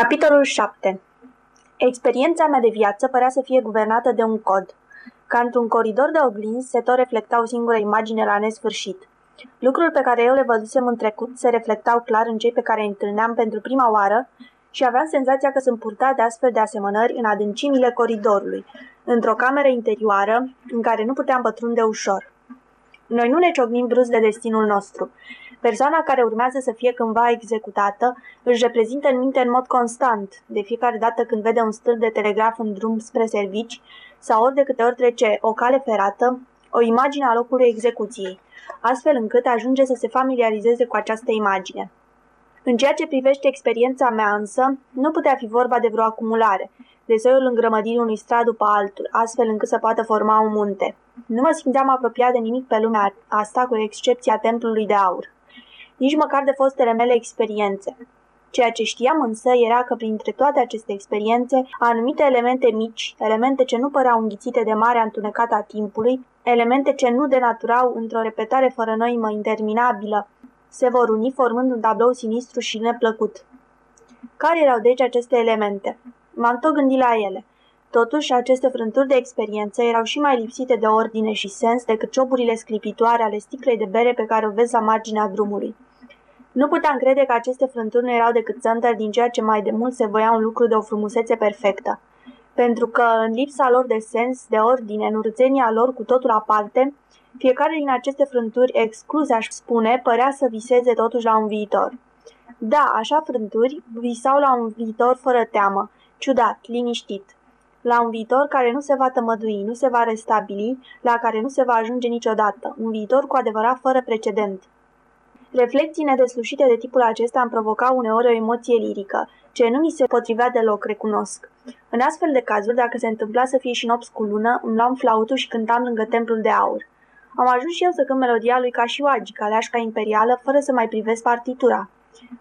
Capitolul 7 Experiența mea de viață părea să fie guvernată de un cod. Ca într-un coridor de oglinzi se tot reflecta o singură imagine la nesfârșit. Lucruri pe care eu le văzusem în trecut se reflectau clar în cei pe care îi întâlneam pentru prima oară și aveam senzația că sunt purtat de astfel de asemănări în adâncimile coridorului, într-o cameră interioară în care nu puteam pătrunde ușor. Noi nu ne ciocnim brusc de destinul nostru. Persoana care urmează să fie cândva executată își reprezintă în minte în mod constant, de fiecare dată când vede un stâlp de telegraf în drum spre servici sau ori de câte ori trece o cale ferată, o imagine a locului execuției, astfel încât ajunge să se familiarizeze cu această imagine. În ceea ce privește experiența mea însă, nu putea fi vorba de vreo acumulare, de soiul îngrămădirii unui strat după altul, astfel încât să poată forma un munte. Nu mă simțeam apropiat de nimic pe lumea asta, cu excepția templului de aur. Nici măcar de fostele mele experiențe. Ceea ce știam însă era că printre toate aceste experiențe, anumite elemente mici, elemente ce nu păreau înghițite de marea întunecată a timpului, elemente ce nu denaturau într-o repetare fără noimă interminabilă, se vor uni formând un tablou sinistru și neplăcut. Care erau deci aceste elemente? M-am tot gândit la ele. Totuși, aceste frânturi de experiență erau și mai lipsite de ordine și sens decât cioburile sclipitoare ale sticlei de bere pe care o vezi la marginea drumului. Nu puteam crede că aceste frânturi nu erau decât țântări din ceea ce mai de mult se voia un lucru de o frumusețe perfectă. Pentru că, în lipsa lor de sens, de ordine, în urțenia lor cu totul aparte, fiecare din aceste frânturi excluse, aș spune, părea să viseze totuși la un viitor. Da, așa frânturi visau la un viitor fără teamă, ciudat, liniștit. La un viitor care nu se va tămădui, nu se va restabili, la care nu se va ajunge niciodată. Un viitor cu adevărat fără precedent. Reflecții nedeslușite de tipul acesta îmi provocau uneori o emoție lirică, ce nu mi se potrivea deloc, recunosc. În astfel de cazuri, dacă se întâmpla să fie și nopți cu lună, îmi luam flautul și cântam lângă templul de aur. Am ajuns și eu să cânt melodia lui Cașioagi, caleașca imperială, fără să mai privesc partitura.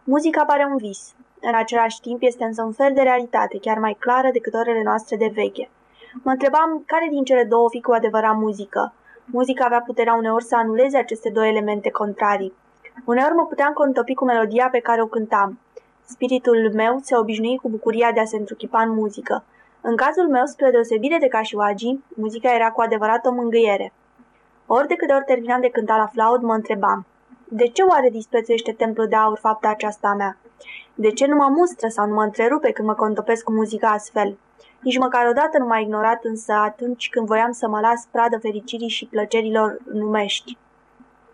Muzica pare un vis. În același timp este însă un fel de realitate, chiar mai clară decât orele noastre de veche. Mă întrebam care din cele două fi cu adevărat muzică. Muzica avea puterea uneori să anuleze aceste două elemente contrarii. Uneori mă puteam contopi cu melodia pe care o cântam. Spiritul meu se obișnui cu bucuria de a se întruchipa în muzică. În cazul meu, spre deosebire de Cașioagi, muzica era cu adevărat o mângâiere. Ori de câte ori terminam de cânta la flaut, mă întrebam, de ce oare disprețuiește templul de aur fapta aceasta a mea? De ce nu mă mustră sau nu mă întrerupe când mă contopesc cu muzica astfel? Nici măcar odată nu m-a ignorat însă atunci când voiam să mă las pradă fericirii și plăcerilor numești.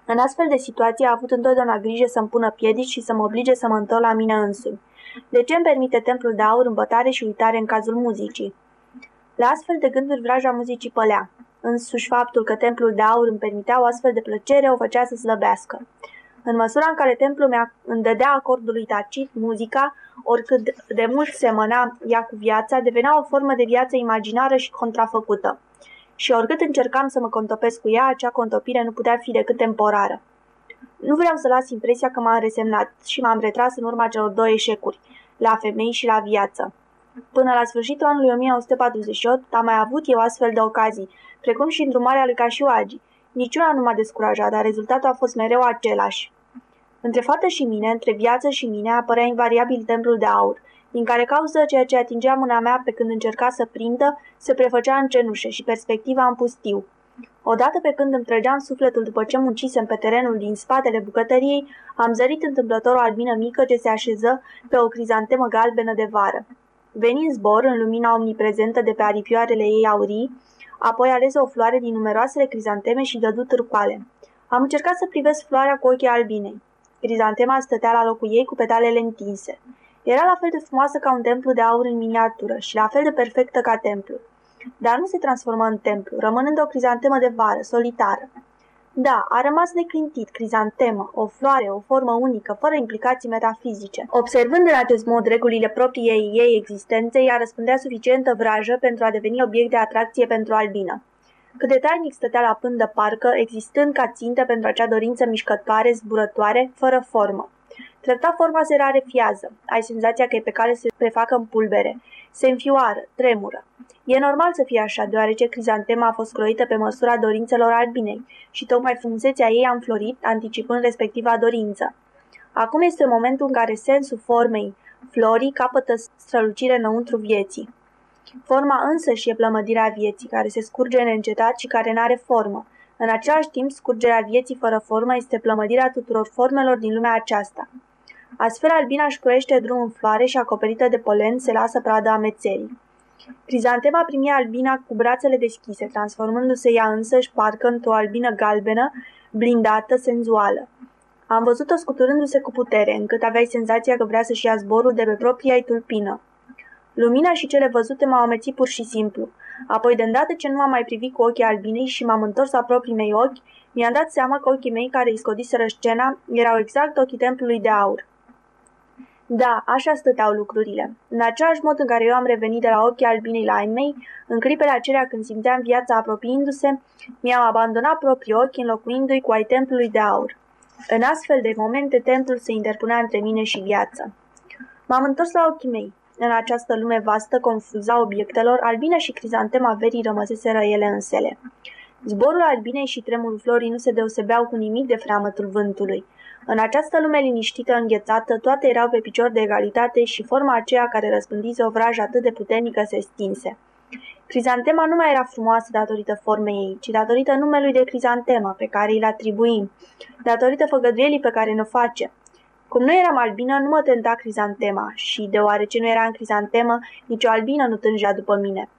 În astfel de situații a avut întotdeauna grijă să-mi pună piedici și să mă oblige să mă întorc la mine însumi. De ce îmi permite templul de aur îmbătare și uitare în cazul muzicii? La astfel de gânduri vraja muzicii pălea. Însuși faptul că templul de aur îmi permitea o astfel de plăcere o făcea să slăbească. În măsura în care templul mi îmi dădea acordului tacit, muzica, oricât de mult semăna ea cu viața, devenea o formă de viață imaginară și contrafăcută. Și oricât încercam să mă contopesc cu ea, acea contopire nu putea fi decât temporară. Nu vreau să las impresia că m-am resemnat și m-am retras în urma celor două eșecuri, la femei și la viață. Până la sfârșitul anului 1948 am mai avut eu astfel de ocazii, precum și îndrumarea lui Cașioagi. Niciuna nu m-a descurajat, dar rezultatul a fost mereu același. Între fată și mine, între viață și mine, apărea invariabil templul de aur, din care cauză ceea ce atingea mâna mea pe când încerca să prindă, se prefăcea în cenușe și perspectiva în pustiu. Odată pe când îmi trăgeam sufletul după ce muncisem pe terenul din spatele bucătăriei, am zărit întâmplător o albină mică ce se așeză pe o crizantemă galbenă de vară. Veni în zbor, în lumina omniprezentă de pe aripioarele ei aurii, apoi alese o floare din numeroasele crizanteme și dădu târcoale. Am încercat să privesc floarea cu ochii albinei. Crizantema stătea la locul ei cu petalele întinse. Era la fel de frumoasă ca un templu de aur în miniatură și la fel de perfectă ca templu. Dar nu se transformă în templu, rămânând o crizantemă de vară, solitară. Da, a rămas neclintit, crizantemă, o floare, o formă unică, fără implicații metafizice. Observând în acest mod regulile propriei ei existențe, ea răspundea suficientă vrajă pentru a deveni obiect de atracție pentru albină. Cât de tainic stătea la pândă parcă, existând ca țintă pentru acea dorință mișcătoare, zburătoare, fără formă. Treptat forma se rarefiază. Ai senzația că e pe cale să se prefacă în pulbere. Se înfioară, tremură. E normal să fie așa, deoarece crizantema a fost croită pe măsura dorințelor albinei și tocmai frumusețea ei a înflorit, anticipând respectiva dorință. Acum este momentul în care sensul formei, Florii capătă strălucire înăuntru vieții. Forma însă și e plămădirea vieții, care se scurge neîncetat și care n-are formă. În același timp, scurgerea vieții fără formă este plămădirea tuturor formelor din lumea aceasta. Astfel, albina își croiește drum în floare și acoperită de polen se lasă pradă amețerii. Crizantema primi albina cu brațele deschise, transformându-se ea însăși parcă într-o albină galbenă, blindată, senzuală. Am văzut-o scuturându-se cu putere, încât aveai senzația că vrea să-și ia zborul de pe propria ei tulpină. Lumina și cele văzute m-au amețit pur și simplu. Apoi, de îndată ce nu am mai privit cu ochii albinei și m-am întors la proprii mei ochi, mi-am dat seama că ochii mei care îi scodiseră scena erau exact ochii templului de aur. Da, așa stăteau lucrurile. În același mod în care eu am revenit de la ochii albinei la ai mei, în clipele acelea când simțeam viața apropiindu-se, mi-am abandonat proprii ochi înlocuindu-i cu ai templului de aur. În astfel de momente, templul se interpunea între mine și viață. M-am întors la ochii mei. În această lume vastă, confuza obiectelor, albina și crizantema verii rămăseseră ele însele. Zborul albinei și tremurul florii nu se deosebeau cu nimic de freamătul vântului. În această lume liniștită, înghețată, toate erau pe picior de egalitate și forma aceea care răspândise o vrajă atât de puternică se stinse. Crizantema nu mai era frumoasă datorită formei ei, ci datorită numelui de crizantema pe care îl atribuim, datorită făgăduielii pe care ne face. Cum nu eram albină, nu mă tenta crizantema și, deoarece nu eram crizantemă, nicio albină nu tângea după mine.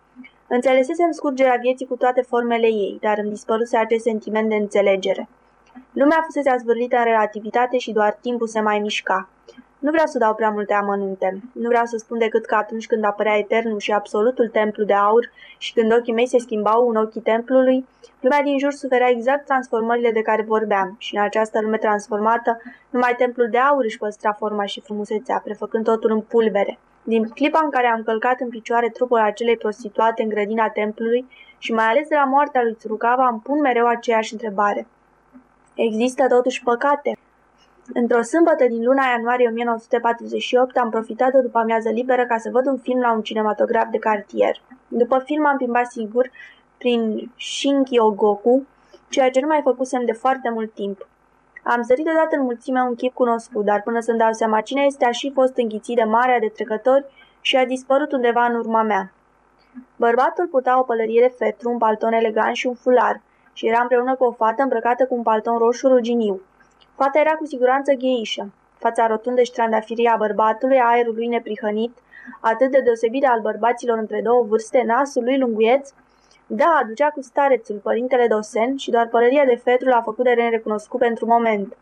Înțelesesem scurgerea vieții cu toate formele ei, dar îmi dispăruse acest sentiment de înțelegere. Lumea fusese azvârlită în relativitate și doar timpul se mai mișca. Nu vreau să dau prea multe amănunte. Nu vreau să spun decât că atunci când apărea eternul și absolutul templu de aur și când ochii mei se schimbau în ochii templului, lumea din jur suferea exact transformările de care vorbeam și în această lume transformată, numai templul de aur își păstra forma și frumusețea, prefăcând totul în pulbere. Din clipa în care am călcat în picioare trupul acelei prostituate în grădina templului și mai ales de la moartea lui Tsurukawa, îmi pun mereu aceeași întrebare. Există totuși păcate? Într-o sâmbătă din luna ianuarie 1948 am profitat de după amiază liberă ca să văd un film la un cinematograf de cartier. După film am plimbat sigur prin Shinkyogoku, ceea ce nu mai făcusem de foarte mult timp. Am sărit odată în mulțime un chip cunoscut, dar până să-mi dau seama cine este, a și fost înghițit de marea de trecători și a dispărut undeva în urma mea. Bărbatul purta o pălărie de fetru, un palton elegant și un fular și era împreună cu o fată îmbrăcată cu un palton roșu ruginiu. Fata era cu siguranță gheișă. Fața rotundă și trandafirie a bărbatului, aerul lui neprihănit, atât de deosebit al bărbaților între două vârste, nasul lui lunguieț, da, aducea cu starețul, părintele Dosen, și doar pălăria de fetru l-a făcut de nerecunoscut pentru moment.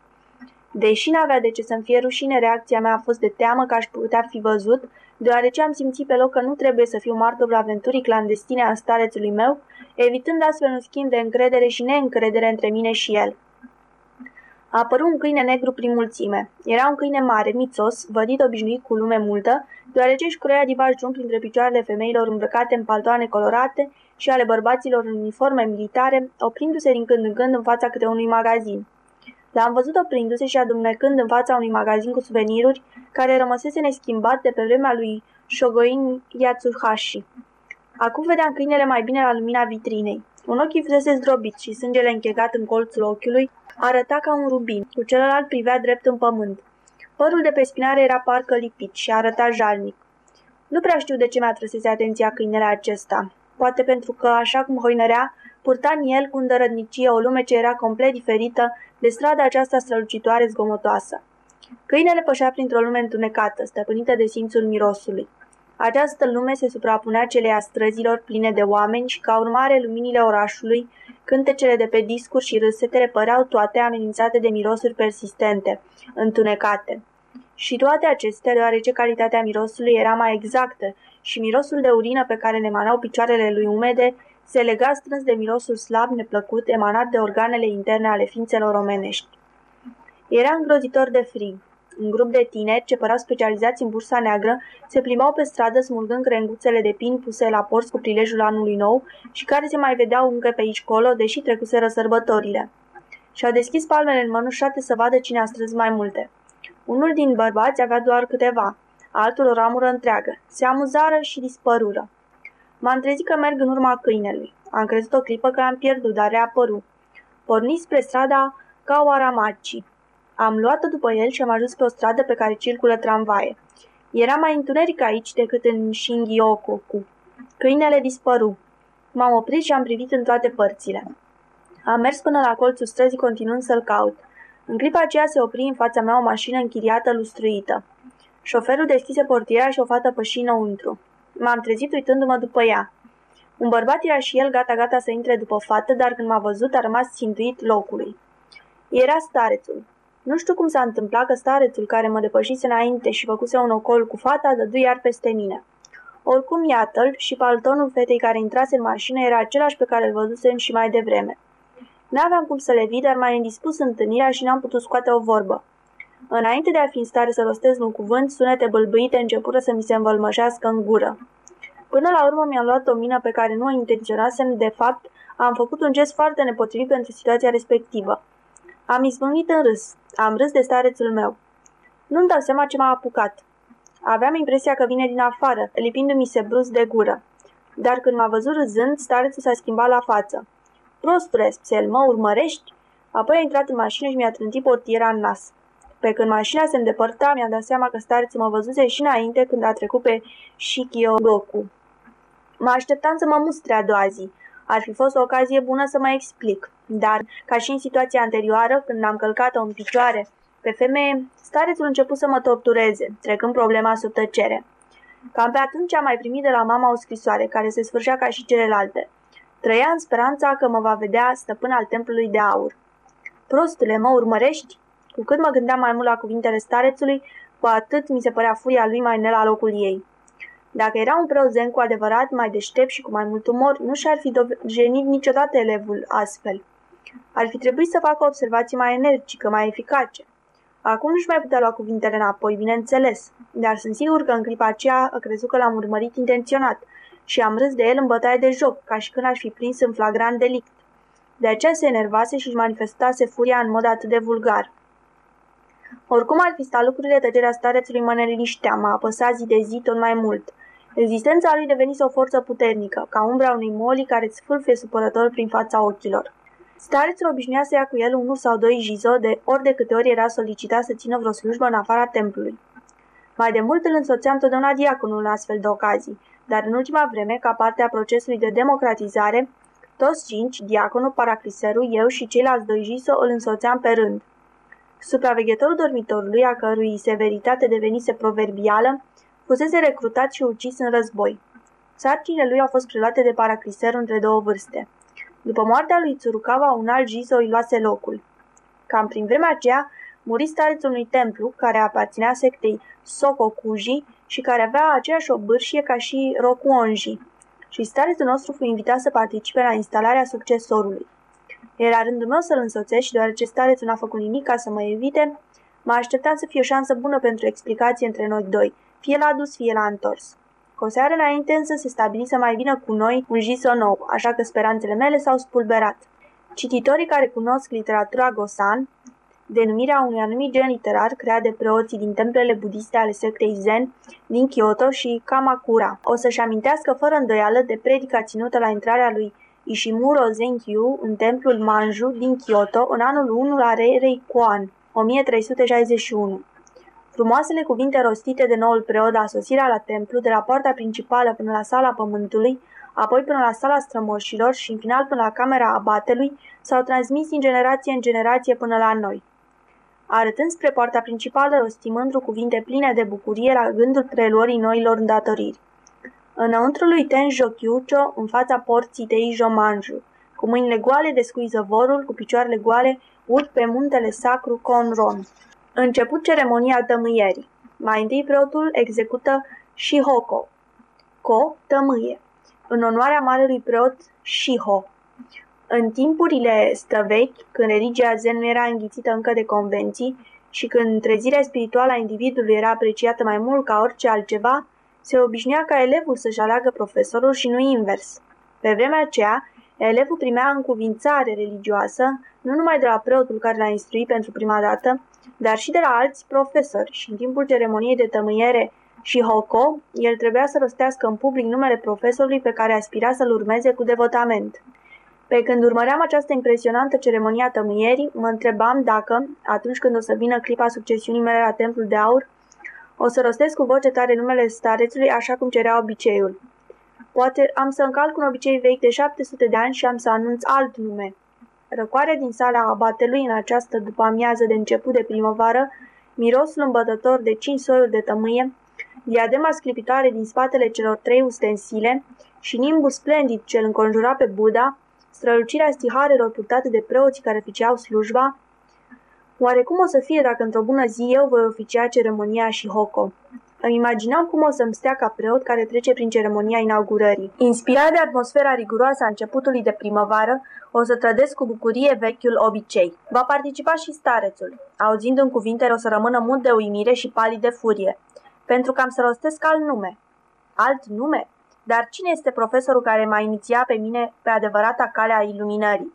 Deși n-avea de ce să-mi fie rușine, reacția mea a fost de teamă că aș putea fi văzut, deoarece am simțit pe loc că nu trebuie să fiu martor la aventurii clandestine a starețului meu, evitând astfel un schimb de încredere și neîncredere între mine și el. A apărut un câine negru prin mulțime. Era un câine mare, mițos, vădit obișnuit cu lume multă, deoarece își croia divaj drum printre picioarele femeilor îmbrăcate în paltoane colorate și ale bărbaților în uniforme militare, oprindu-se din când în când în fața câte unui magazin. L-am văzut oprindu-se și adumnecând în fața unui magazin cu suveniruri care rămăsese neschimbat de pe vremea lui Shogoin Yatsuhashi. Acum vedeam câinele mai bine la lumina vitrinei. Un ochi fusese zdrobit și sângele închegat în colțul ochiului arăta ca un rubin, cu celălalt privea drept în pământ. Părul de pe spinare era parcă lipit și arăta jalnic. Nu prea știu de ce mi-a trăsese atenția câinele acesta. Poate pentru că, așa cum hoinărea, purta în el cu îndărădnicie o lume ce era complet diferită de strada aceasta strălucitoare zgomotoasă. Câinele pășea printr-o lume întunecată, stăpânită de simțul mirosului. Această lume se suprapunea celei a străzilor pline de oameni și, ca urmare, luminile orașului, cântecele de pe discuri și râsetele păreau toate amenințate de mirosuri persistente, întunecate. Și toate acestea, deoarece calitatea mirosului era mai exactă și mirosul de urină pe care ne emanau picioarele lui umede se lega strâns de mirosul slab neplăcut emanat de organele interne ale ființelor omenești. Era îngrozitor de frig. Un grup de tineri, ce păreau specializați în bursa neagră, se plimbau pe stradă smulgând crenguțele de pin puse la porți cu prilejul anului nou și care se mai vedeau încă pe aici colo, deși trecuseră sărbătorile. Și-au deschis palmele în mănușate să vadă cine a strâns mai multe. Unul din bărbați avea doar câteva, altul o ramură întreagă. Se amuzară și dispărură. M-am trezit că merg în urma câinelui. Am crezut o clipă că am pierdut, dar reapărut. Porni spre strada Kawaramachi. Am luat-o după el și am ajuns pe o stradă pe care circulă tramvaie. Era mai întuneric aici decât în Shingyokoku. Câinele dispăru. M-am oprit și am privit în toate părțile. Am mers până la colțul străzii continuând să-l caut. În clipa aceea se opri în fața mea o mașină închiriată lustruită. Șoferul deschise portiera și o fată păși înăuntru. M-am trezit uitându-mă după ea. Un bărbat era și el gata-gata să intre după fată, dar când m-a văzut a rămas țintuit locului. Era starețul. Nu știu cum s-a întâmplat că starețul care mă depășise înainte și făcuse un ocol cu fata dădu iar peste mine. Oricum, iată-l și paltonul fetei care intrase în mașină era același pe care îl văzusem și mai devreme. N-aveam cum să le vii, dar m-a indispus întâlnirea și n-am putut scoate o vorbă. Înainte de a fi în stare să rostez un cuvânt, sunete bâlbâite începură să mi se învălmășească în gură. Până la urmă mi-am luat o mină pe care nu o intenționasem, de fapt, am făcut un gest foarte nepotrivit pentru situația respectivă. Am izbucnit în râs. Am râs de starețul meu. Nu-mi dau seama ce m-a apucat. Aveam impresia că vine din afară, lipindu-mi se brusc de gură. Dar când m-a văzut râzând, starețul s-a schimbat la față. Prostule, spsel, mă urmărești? Apoi a intrat în mașină și mi-a trântit portiera în nas. Pe când mașina se îndepărta, mi-am dat seama că starețul mă văzuse și înainte când a trecut pe Shikio Goku. Mă așteptam să mă mustre a doua zi. Ar fi fost o ocazie bună să mă explic. Dar, ca și în situația anterioară, când am călcat-o în picioare pe femeie, starețul a început să mă tortureze, trecând problema sub tăcere. Cam pe atunci am mai primit de la mama o scrisoare, care se sfârșea ca și celelalte. Trăia în speranța că mă va vedea stăpân al templului de aur. Prostule, mă urmărești? Cu cât mă gândeam mai mult la cuvintele starețului, cu atât mi se părea furia lui mai ne la locul ei. Dacă era un preot zen cu adevărat mai deștept și cu mai mult umor, nu și-ar fi dojenit niciodată elevul astfel. Ar fi trebuit să facă observații mai energică, mai eficace. Acum nu-și mai putea lua cuvintele înapoi, bineînțeles, dar sunt sigur că în clipa aceea a crezut că l-am urmărit intenționat și am râs de el în bătaie de joc, ca și când aș fi prins în flagrant delict. De aceea se enervase și își manifestase furia în mod atât de vulgar. Oricum ar fi stat lucrurile, tăcerea starețului mă neliniștea, m-a apăsat zi de zi tot mai mult. Existența lui devenise o forță puternică, ca umbra unui moli care îți fâlfie supărător prin fața ochilor. Starețul obișnuia să ia cu el unul sau doi jizo de ori de câte ori era solicitat să țină vreo slujbă în afara templului. Mai de mult îl însoțea întotdeauna diaconul în astfel de ocazii, dar în ultima vreme, ca parte a procesului de democratizare, toți cinci, diaconul, paracliserul, eu și ceilalți doi jiso îl însoțeam pe rând. Supraveghetorul dormitorului, a cărui severitate devenise proverbială, fusese recrutat și ucis în război. Sarcinile lui au fost preluate de paracliser între două vârste. După moartea lui Tsurukawa, un alt jizo îi luase locul. Cam prin vremea aceea, muri starețul unui templu care aparținea sectei Sokokuji și care avea aceeași obârșie ca și Rokuonji. Și starețul nostru fu invitat să participe la instalarea succesorului. Era rândul meu să-l însoțesc și deoarece starețul n-a făcut nimic ca să mă evite, mă așteptam să fie o șansă bună pentru explicație între noi doi, fie l-a dus, fie l-a întors. Cu o seară înainte însă se stabili să mai vină cu noi un jiso nou, așa că speranțele mele s-au spulberat. Cititorii care cunosc literatura Gosan, denumirea unui anumit gen literar creat de preoții din templele budiste ale sectei Zen din Kyoto și Kamakura, o să-și amintească fără îndoială de predica ținută la intrarea lui Ishimuro Zenkyu în templul Manju din Kyoto în anul 1 la Rei Kuan, 1361. Frumoasele cuvinte rostite de noul preot la sosirea la templu, de la poarta principală până la sala pământului, apoi până la sala strămoșilor și în final până la camera abatelui, s-au transmis din generație în generație până la noi. Arătând spre poarta principală, rostim mândru cuvinte pline de bucurie la gândul preluării noilor îndatoriri. Înăuntru lui Tenjo Kyucho, în fața porții Teijo Manju, cu mâinile goale descui zăvorul, cu picioarele goale, urc pe muntele sacru Conron. Început ceremonia tămâierii. Mai întâi preotul execută Shihoko. Ko, tămâie. În onoarea marelui preot Shiho. În timpurile străvechi, când religia zen nu era înghițită încă de convenții și când trezirea spirituală a individului era apreciată mai mult ca orice altceva, se obișnuia ca elevul să-și aleagă profesorul și nu invers. Pe vremea aceea, elevul primea încuvințare religioasă, nu numai de la preotul care l-a instruit pentru prima dată, dar și de la alți profesori și în timpul ceremoniei de tămâiere și Hoko, el trebuia să rostească în public numele profesorului pe care aspira să-l urmeze cu devotament. Pe când urmăream această impresionantă ceremonie a tămâierii, mă întrebam dacă, atunci când o să vină clipa succesiunii mele la Templul de Aur, O să rostesc cu voce tare numele starețului așa cum cerea obiceiul. Poate am să încalc un obicei vechi de 700 de ani și am să anunț alt nume. Răcoarea din sala abatelui în această după amiază de început de primăvară, mirosul îmbătător de cinci soiuri de tămâie, diadema sclipitoare din spatele celor trei ustensile și nimbul splendid ce îl înconjura pe Buddha, strălucirea stiharelor purtate de preoții care oficiau slujba, Oare cum o să fie dacă într-o bună zi eu voi oficia ceremonia și Hoko? Îmi imaginam cum o să-mi stea ca preot care trece prin ceremonia inaugurării. Inspirat de atmosfera riguroasă a începutului de primăvară, o să trădesc cu bucurie vechiul obicei. Va participa și starețul. Auzind în cuvinte, o să rămână mult de uimire și palid de furie. Pentru că am să rostesc alt nume. Alt nume? Dar cine este profesorul care m-a inițiat pe mine pe adevărata cale a iluminării?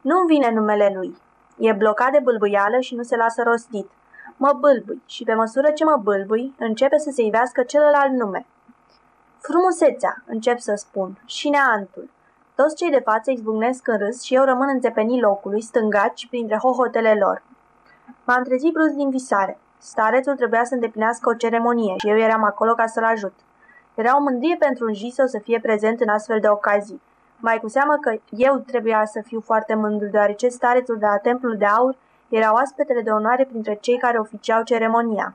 Nu-mi vine numele lui. E blocat de bâlbâială și nu se lasă rostit. Mă bâlbâi și pe măsură ce mă bâlbâi, începe să se ivească celălalt nume. Frumusețea, încep să spun, și neantul. Toți cei de față izbucnesc în râs și eu rămân înțepenit locului, stângaci printre hohotele lor. M-am trezit brusc din visare. Starețul trebuia să îndeplinească o ceremonie și eu eram acolo ca să-l ajut. Era o mândrie pentru un jisă să fie prezent în astfel de ocazii. Mai cu seamă că eu trebuia să fiu foarte mândru, deoarece starețul de la Templul de Aur era oaspetele de onoare printre cei care oficiau ceremonia.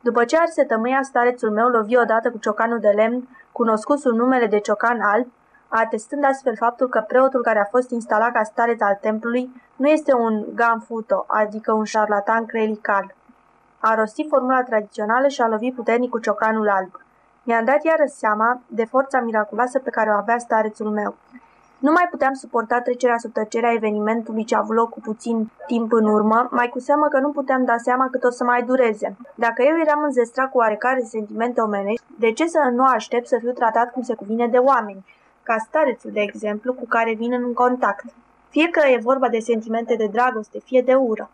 După ce arse tămâia, starețul meu lovi odată cu ciocanul de lemn, cunoscut sub numele de ciocan alb, atestând astfel faptul că preotul care a fost instalat ca stareț al templului nu este un gamfuto, adică un șarlatan crelical. A rostit formula tradițională și a lovit puternic cu ciocanul alb. Mi-am dat iară seama de forța miraculoasă pe care o avea starețul meu. Nu mai puteam suporta trecerea sub tăcerea evenimentului ce a avut loc cu puțin timp în urmă, mai cu seamă că nu puteam da seama cât o să mai dureze. Dacă eu eram înzestrat cu oarecare sentimente omenești, de ce să nu aștept să fiu tratat cum se cuvine de oameni, ca starețul, de exemplu, cu care vin în contact? Fie că e vorba de sentimente de dragoste, fie de ură.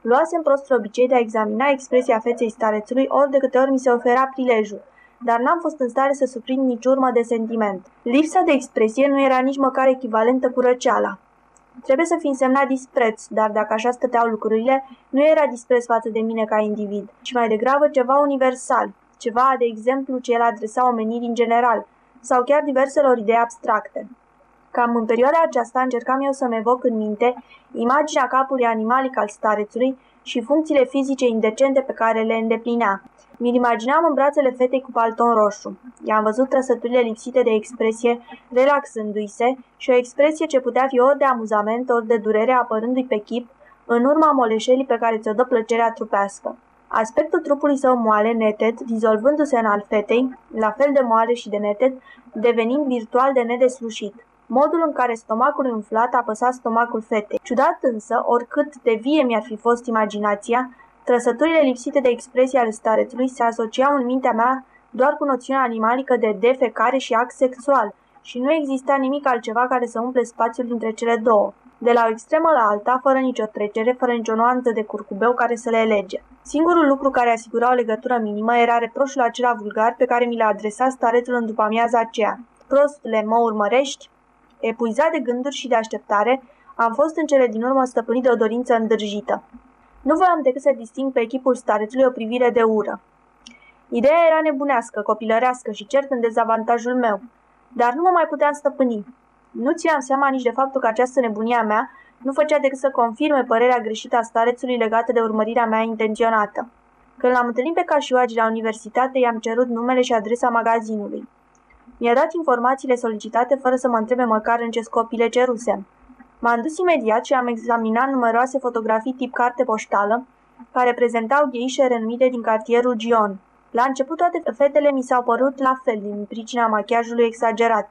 Luasem prost obicei de a examina expresia feței starețului ori de câte ori mi se ofera prilejul, dar n-am fost în stare să suprind nici urmă de sentiment. Lipsa de expresie nu era nici măcar echivalentă cu răceala. Trebuie să fi însemnat dispreț, dar dacă așa stăteau lucrurile, nu era dispreț față de mine ca individ, ci mai degrabă ceva universal, ceva, de exemplu, ce el adresa omenirii în general, sau chiar diverselor idei abstracte. Cam în perioada aceasta încercam eu să-mi evoc în minte imaginea capului animalic al starețului și funcțiile fizice indecente pe care le îndeplinea. Mi-l imaginam în brațele fetei cu palton roșu. I-am văzut trăsăturile lipsite de expresie, relaxându-i se și o expresie ce putea fi ori de amuzament, ori de durere apărându-i pe chip, în urma moleșelii pe care ți-o dă plăcerea trupească. Aspectul trupului său moale, neted, dizolvându-se în al fetei, la fel de moale și de neted, devenind virtual de nedeslușit. Modul în care stomacul umflat apăsa stomacul fetei. Ciudat însă, oricât de vie mi-ar fi fost imaginația, trăsăturile lipsite de expresie ale starețului se asociau în mintea mea doar cu noțiunea animalică de defecare și act sexual și nu exista nimic altceva care să umple spațiul dintre cele două. De la o extremă la alta, fără nicio trecere, fără nicio nuanță de curcubeu care să le elege. Singurul lucru care asigura o legătură minimă era reproșul acela vulgar pe care mi l-a adresat starețul în după amiaza aceea. Prostule, mă urmărești? Epuizat de gânduri și de așteptare, am fost în cele din urmă stăpânit de o dorință îndrăjită. Nu voiam decât să disting pe echipul starețului o privire de ură. Ideea era nebunească, copilărească și cert în dezavantajul meu, dar nu mă mai puteam stăpâni. Nu țineam seama nici de faptul că această nebunie a mea nu făcea decât să confirme părerea greșită a starețului legată de urmărirea mea intenționată. Când l-am întâlnit pe Cașioagi la universitate, i-am cerut numele și adresa magazinului. Mi-a dat informațiile solicitate fără să mă întrebe măcar în ce scop le cerusem. M-am dus imediat și am examinat numeroase fotografii tip carte poștală, care prezentau gheișe renumite din cartierul Gion. La început toate fetele mi s-au părut la fel din pricina machiajului exagerat,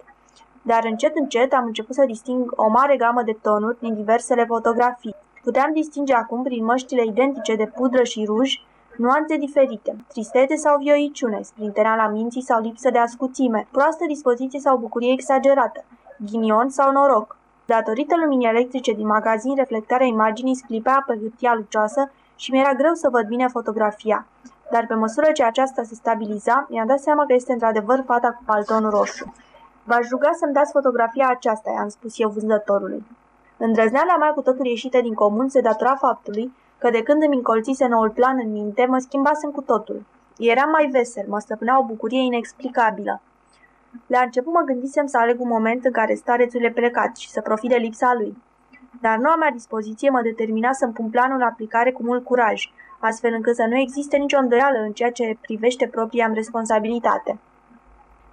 dar încet încet am început să disting o mare gamă de tonuri din diversele fotografii. Puteam distinge acum prin măștile identice de pudră și ruj nuanțe diferite, tristețe sau vioiciune, sprinterea la minții sau lipsă de ascuțime, proastă dispoziție sau bucurie exagerată, ghinion sau noroc. Datorită luminii electrice din magazin, reflectarea imaginii sclipea pe hârtia lucioasă și mi-era greu să văd bine fotografia. Dar pe măsură ce aceasta se stabiliza, mi-am dat seama că este într-adevăr fata cu palton roșu. V-aș ruga să-mi dați fotografia aceasta, i-am spus eu vânzătorului. Îndrăzneala mea cu totul ieșită din comun se datora faptului că de când îmi încolțise noul plan în minte, mă schimbasem cu totul. Eram mai vesel, mă stăpânea o bucurie inexplicabilă. La început mă gândisem să aleg un moment în care starețul e plecat și să profit de lipsa lui. Dar noua mea dispoziție mă determina să-mi pun planul în aplicare cu mult curaj, astfel încât să nu existe nicio îndoială în ceea ce privește propria responsabilitate.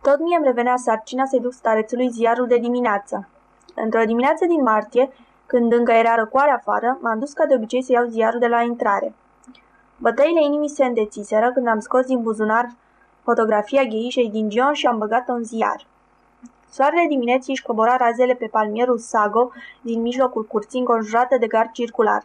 Tot mie îmi revenea sarcina să-i duc starețului ziarul de dimineață. Într-o dimineață din martie, când încă era răcoare afară, m-am dus ca de obicei să iau ziarul de la intrare. Bătăile inimii se îndețiseră când am scos din buzunar fotografia gheișei din Gion și am băgat-o în ziar. Soarele dimineții își cobora razele pe palmierul Sago din mijlocul curții înconjurată de gard circular.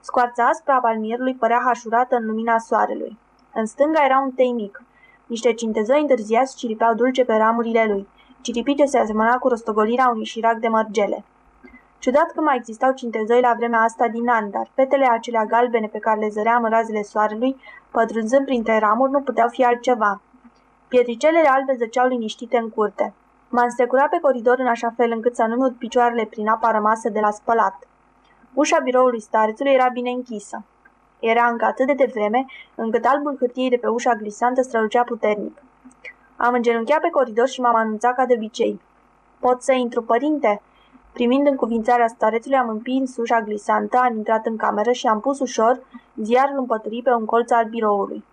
Scoarța aspra a palmierului părea hașurată în lumina soarelui. În stânga era un tei mic. Niște cintezoi întârziați ciripeau dulce pe ramurile lui. Ciripice se asemăna cu rostogolirea unui șirac de mărgele. Ciudat că mai existau cintezoi la vremea asta din an, dar fetele acelea galbene pe care le zăream în razele soarelui, pătrunzând printre ramuri, nu puteau fi altceva. Pietricelele albe zăceau liniștite în curte. M-am strecurat pe coridor în așa fel încât să nu mut picioarele prin apa rămasă de la spălat. Ușa biroului starețului era bine închisă. Era încă atât de devreme, încât albul hârtiei de pe ușa glisantă strălucea puternic. Am îngenunchiat pe coridor și m-am anunțat ca de obicei. Pot să intru, părinte?" Primind încuvințarea starețului, am împins ușa glisantă, am intrat în cameră și am pus ușor ziarul împăturit pe un colț al biroului.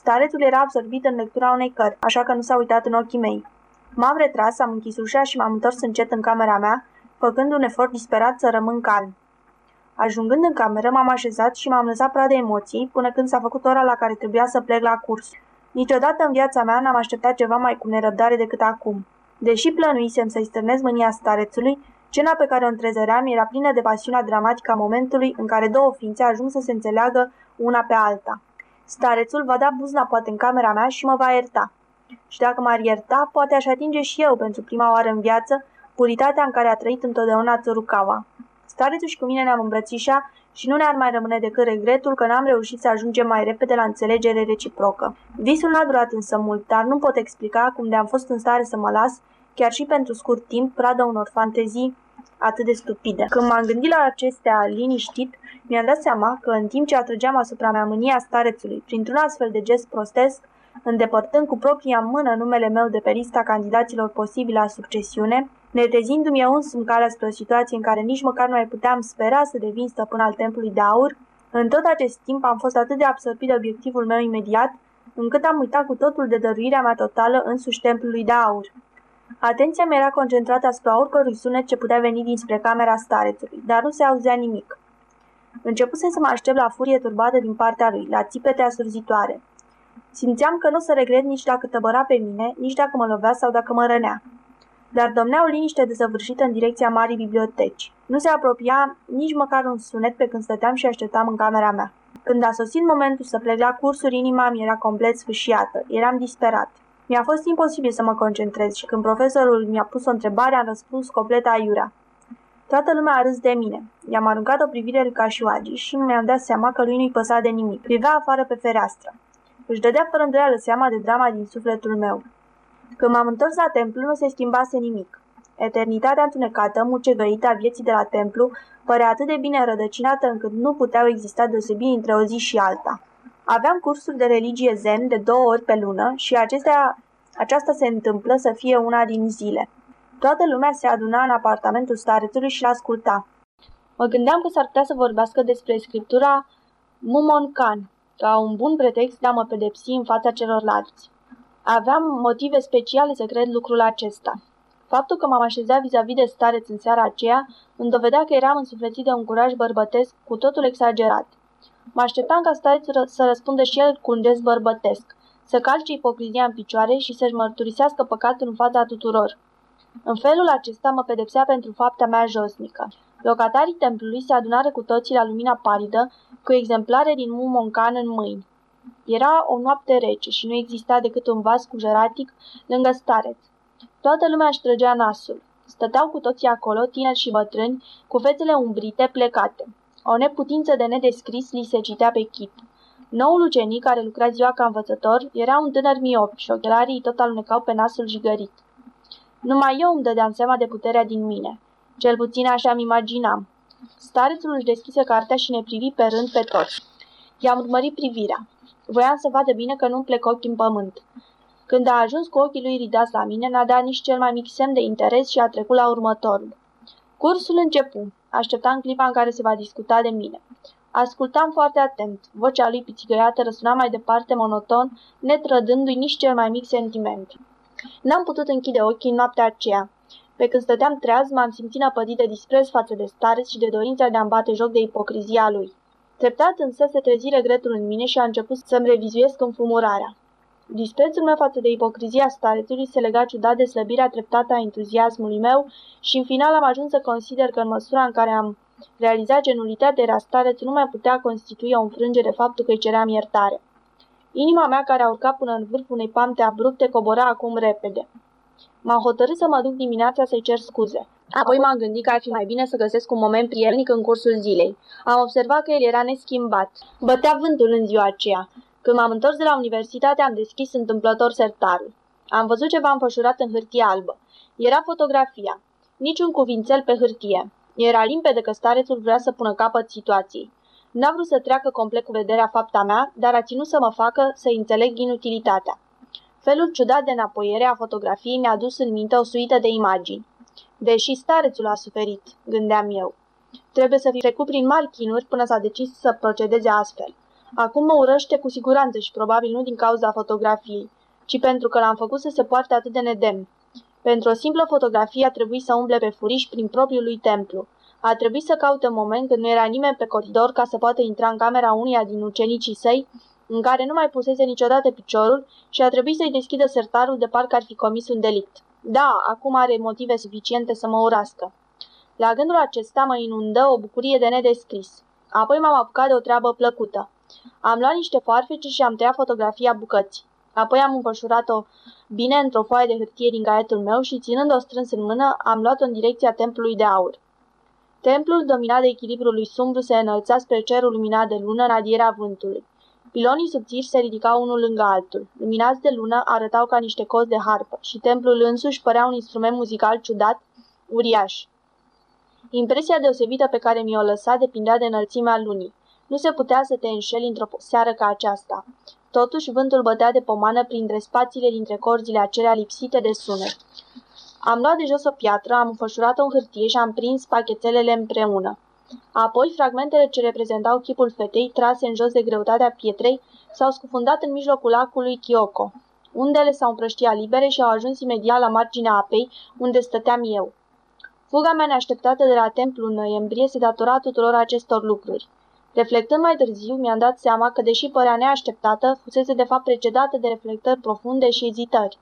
Starețul era absorbit în lectura unei cărți, așa că nu s-a uitat în ochii mei. M-am retras, am închis ușa și m-am întors încet în camera mea, făcând un efort disperat să rămân calm. Ajungând în cameră, m-am așezat și m-am lăsat pradă emoții până când s-a făcut ora la care trebuia să plec la curs. Niciodată în viața mea n-am așteptat ceva mai cu nerăbdare decât acum. Deși plănuisem să-i stârnesc mânia starețului, Scena pe care o întrezăream era plină de pasiunea dramatică a momentului în care două ființe ajung să se înțeleagă una pe alta. Starețul va da buzna poate în camera mea și mă va ierta. Și dacă m-ar ierta, poate aș atinge și eu, pentru prima oară în viață, puritatea în care a trăit întotdeauna Țărucaua. Starețul și cu mine ne-am îmbrățișat și nu ne-ar mai rămâne decât regretul că n-am reușit să ajungem mai repede la înțelegere reciprocă. Visul n-a durat însă mult, dar nu pot explica cum de-am fost în stare să mă las, chiar și pentru scurt timp, pradă unor fantezii atât de stupide. Când m-am gândit la acestea liniștit, mi-am dat seama că în timp ce atrăgeam asupra mea mânia starețului, printr-un astfel de gest prostesc, îndepărtând cu propria mână numele meu de pe lista candidaților posibile la succesiune, netezindu-mi eu însumi calea spre o situație în care nici măcar nu mai puteam spera să devin stăpân al templului de aur, în tot acest timp am fost atât de absorbit de obiectivul meu imediat, încât am uitat cu totul de dăruirea mea totală însuși templului de aur. Atenția mea era concentrată asupra oricărui sunet ce putea veni dinspre camera starețului, dar nu se auzea nimic. Începuse să mă aștept la furie turbată din partea lui, la țipete asurzitoare. Simțeam că nu se regret nici dacă tăbăra pe mine, nici dacă mă lovea sau dacă mă rănea. Dar domnea o liniște desăvârșită în direcția marii biblioteci. Nu se apropia nici măcar un sunet pe când stăteam și așteptam în camera mea. Când a sosit momentul să plec la cursuri, inima mi era complet sfâșiată. Eram disperat. Mi-a fost imposibil să mă concentrez și când profesorul mi-a pus o întrebare, am răspuns complet aiurea. Toată lumea a râs de mine. I-am aruncat o privire ca și Agi și mi-am dat seama că lui nu-i păsa de nimic. Privea afară pe fereastră. Își dădea fără îndoială seama de drama din sufletul meu. Când m-am întors la templu, nu se schimbase nimic. Eternitatea întunecată, mucegăită a vieții de la templu, părea atât de bine rădăcinată încât nu puteau exista deosebiri între o zi și alta. Aveam cursuri de religie zen de două ori pe lună și acestea, aceasta se întâmplă să fie una din zile. Toată lumea se aduna în apartamentul starețului și l-asculta. Mă gândeam că s-ar putea să vorbească despre scriptura Mumon Khan, ca un bun pretext de a mă pedepsi în fața celorlalți. Aveam motive speciale să cred lucrul acesta. Faptul că m-am așezat vis-a-vis de stareț în seara aceea îmi dovedea că eram însuflețit de un curaj bărbătesc cu totul exagerat. Mă așteptam ca stareț să răspundă și el cu un gest bărbătesc, să calce ipocrizia în picioare și să-și mărturisească păcatul în fața tuturor. În felul acesta mă pedepsea pentru fapta mea josnică. Locatarii templului se adunară cu toții la lumina palidă, cu exemplare din Mumoncan în mâini. Era o noapte rece și nu exista decât un vas cu jeratic lângă stareț. Toată lumea își trăgea nasul. Stăteau cu toții acolo, tineri și bătrâni, cu fețele umbrite, plecate. O neputință de nedescris li se citea pe chip. Noul ucenic, care lucra ziua ca învățător, era un tânăr miop și ochelarii tot alunecau pe nasul jigărit. Numai eu îmi dădeam seama de puterea din mine. Cel puțin așa îmi imaginam. Starețul își deschise cartea și ne privi pe rând pe toți. I-am urmărit privirea. Voiam să vadă bine că nu plec ochii în pământ. Când a ajuns cu ochii lui ridați la mine, n-a dat nici cel mai mic semn de interes și a trecut la următorul. Cursul începu. Așteptam clipa în care se va discuta de mine. Ascultam foarte atent. Vocea lui pițigăiată răsuna mai departe monoton, netrădându-i nici cel mai mic sentiment. N-am putut închide ochii în noaptea aceea. Pe când stăteam treaz, m-am simțit năpădit de dispreț față de stare și de dorința de a-mi bate joc de ipocrizia lui. Treptat însă se trezi regretul în mine și a început să-mi revizuiesc înfumurarea. Disprețul meu față de ipocrizia starețului se lega ciudat de slăbirea treptată a entuziasmului meu și în final am ajuns să consider că în măsura în care am realizat genulitatea era starețul nu mai putea constitui o înfrângere faptul că îi ceream iertare. Inima mea, care a urcat până în vârful unei pamte abrupte, cobora acum repede. M-am hotărât să mă duc dimineața să-i cer scuze. Apoi m-am gândit că ar fi mai bine să găsesc un moment prielnic în cursul zilei. Am observat că el era neschimbat. Bătea vântul în ziua aceea. Când m-am întors de la universitate, am deschis întâmplător sertarul. Am văzut ceva înfășurat în hârtie albă. Era fotografia. Niciun cuvințel pe hârtie. Era limpede că starețul vrea să pună capăt situației. N-a vrut să treacă complet cu vederea fapta mea, dar a ținut să mă facă să înțeleg inutilitatea. Felul ciudat de înapoiere a fotografiei mi-a dus în minte o suită de imagini. Deși starețul a suferit, gândeam eu. Trebuie să fi trecut prin mari chinuri până s-a decis să procedeze astfel. Acum mă urăște cu siguranță și probabil nu din cauza fotografiei, ci pentru că l-am făcut să se poarte atât de nedemn. Pentru o simplă fotografie a trebuit să umble pe furiș prin propriul lui templu. A trebuit să caute un moment când nu era nimeni pe coridor ca să poată intra în camera unuia din ucenicii săi, în care nu mai pusese niciodată piciorul și a trebuit să-i deschidă sertarul de parcă ar fi comis un delict. Da, acum are motive suficiente să mă urască. La gândul acesta mă inundă o bucurie de nedescris. Apoi m-am apucat de o treabă plăcută. Am luat niște foarfece și am tăiat fotografia bucăți. Apoi am înfășurat-o bine într-o foaie de hârtie din caietul meu și, ținând-o strâns în mână, am luat-o în direcția templului de aur. Templul, dominat de echilibrul lui sumbru, se înălța spre cerul luminat de lună în adierea vântului. Pilonii subțiri se ridicau unul lângă altul. Luminați de lună, arătau ca niște cozi de harpă și templul însuși părea un instrument muzical ciudat, uriaș. Impresia deosebită pe care mi-o lăsa depindea de înălțimea lunii. Nu se putea să te înșeli într-o seară ca aceasta. Totuși, vântul bătea de pomană printre spațiile dintre corzile acelea lipsite de sunet. Am luat de jos o piatră, am înfășurat-o în hârtie și am prins pachetelele împreună. Apoi, fragmentele ce reprezentau chipul fetei, trase în jos de greutatea pietrei, s-au scufundat în mijlocul lacului Chioko. Undele s-au împrăștiat libere și au ajuns imediat la marginea apei, unde stăteam eu. Fuga mea neașteptată de la templu în noiembrie se datora tuturor acestor lucruri. Reflectând mai târziu, mi-am dat seama că, deși părea neașteptată, fusese de fapt precedată de reflectări profunde și ezitări.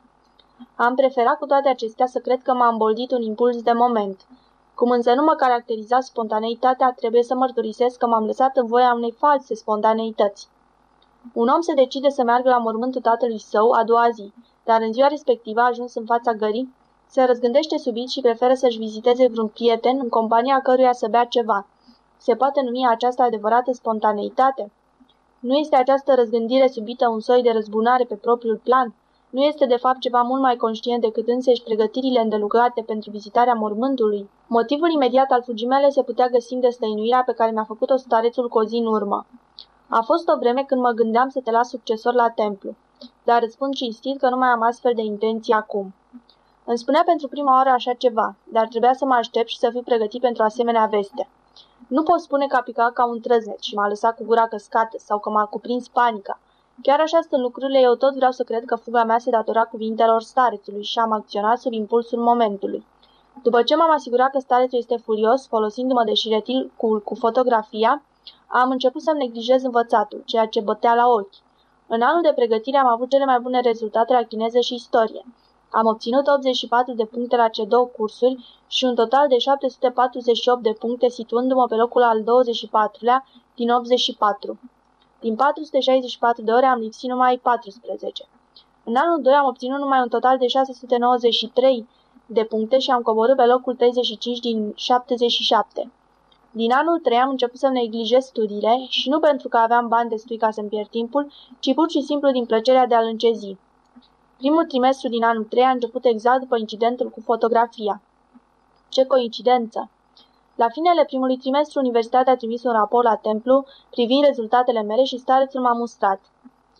Am preferat cu toate acestea să cred că m-a îmboldit un impuls de moment. Cum însă nu mă caracteriza spontaneitatea, trebuie să mărturisesc că m-am lăsat în voia unei false spontaneități. Un om se decide să meargă la mormântul tatălui său a doua zi, dar în ziua respectivă, ajuns în fața gării, se răzgândește subit și preferă să-și viziteze vreun prieten în compania căruia să bea ceva. Se poate numi această adevărată spontaneitate? Nu este această răzgândire subită un soi de răzbunare pe propriul plan? Nu este de fapt ceva mult mai conștient decât însăși pregătirile îndelugate pentru vizitarea mormântului? Motivul imediat al fugii mele se putea găsi în destăinuirea pe care mi-a făcut-o starețul cu o zi în urmă. A fost o vreme când mă gândeam să te las succesor la templu, dar răspund cinstit că nu mai am astfel de intenții acum. Îmi spunea pentru prima oară așa ceva, dar trebuia să mă aștept și să fiu pregătit pentru asemenea veste. Nu pot spune că a picat ca un trăznet și m-a lăsat cu gura căscată sau că m-a cuprins panica. Chiar așa sunt lucrurile, eu tot vreau să cred că fuga mea se datora cuvintelor starețului și am acționat sub impulsul momentului. După ce m-am asigurat că starețul este furios, folosindu-mă de șireticul cu fotografia, am început să-mi neglijez învățatul, ceea ce bătea la ochi. În anul de pregătire am avut cele mai bune rezultate la chineză și istorie. Am obținut 84 de puncte la cele două cursuri și un total de 748 de puncte, situându-mă pe locul al 24-lea din 84. Din 464 de ore am lipsit numai 14. În anul 2 am obținut numai un total de 693 de puncte și am coborât pe locul 35 din 77. Din anul 3 am început să neglijez studiile și nu pentru că aveam bani destui ca să-mi pierd timpul, ci pur și simplu din plăcerea de a-l încezi. Primul trimestru din anul 3 a început exact după incidentul cu fotografia. Ce coincidență! La finele primului trimestru, universitatea a trimis un raport la templu privind rezultatele mele și starețul m-a mustrat.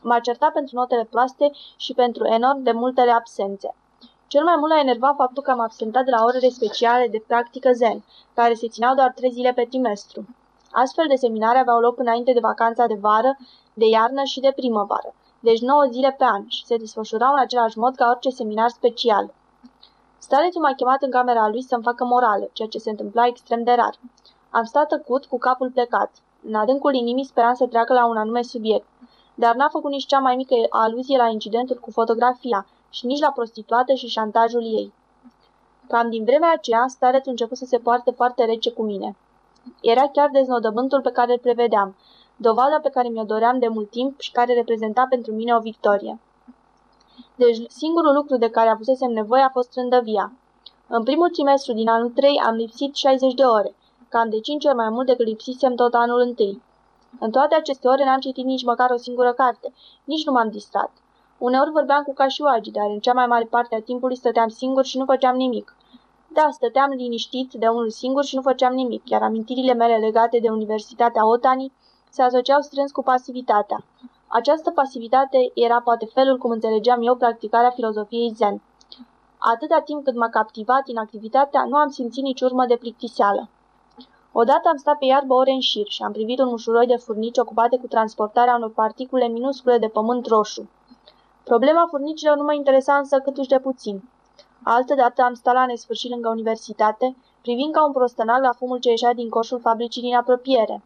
M-a certat pentru notele proaste și pentru enorm de multele absențe. Cel mai mult l-a enervat faptul că am absentat de la orele speciale de practică zen, care se țineau doar trei zile pe trimestru. Astfel de seminare aveau loc înainte de vacanța de vară, de iarnă și de primăvară, deci 9 zile pe an și se desfășurau în același mod ca orice seminar special. Starețul m-a chemat în camera lui să-mi facă morale, ceea ce se întâmpla extrem de rar. Am stat tăcut, cu capul plecat. În adâncul inimii speram să treacă la un anume subiect, dar n-a făcut nici cea mai mică aluzie la incidentul cu fotografia și nici la prostituată și șantajul ei. Cam din vremea aceea, starețul început să se poarte foarte rece cu mine. Era chiar deznodământul pe care îl prevedeam, dovada pe care mi-o doream de mult timp și care reprezenta pentru mine o victorie. Deci singurul lucru de care avusesem nevoie a fost rândăvia. În primul trimestru din anul 3 am lipsit 60 de ore, cam de 5 ori mai mult decât lipsisem tot anul întâi. În toate aceste ore n-am citit nici măcar o singură carte, nici nu m-am distrat. Uneori vorbeam cu cașioagi, dar în cea mai mare parte a timpului stăteam singur și nu făceam nimic. Da, stăteam liniștit de unul singur și nu făceam nimic, iar amintirile mele legate de Universitatea Otani se asociau strâns cu pasivitatea. Această pasivitate era poate felul cum înțelegeam eu practicarea filozofiei zen. Atâta timp cât m-a captivat inactivitatea, nu am simțit nici urmă de plictiseală. Odată am stat pe iarbă ore în șir și am privit un mușuroi de furnici ocupate cu transportarea unor particule minuscule de pământ roșu. Problema furnicilor nu mă interesa însă câtuși de puțin. Altădată am stat la nesfârșit lângă universitate, privind ca un prostănal la fumul ce ieșea din coșul fabricii din apropiere.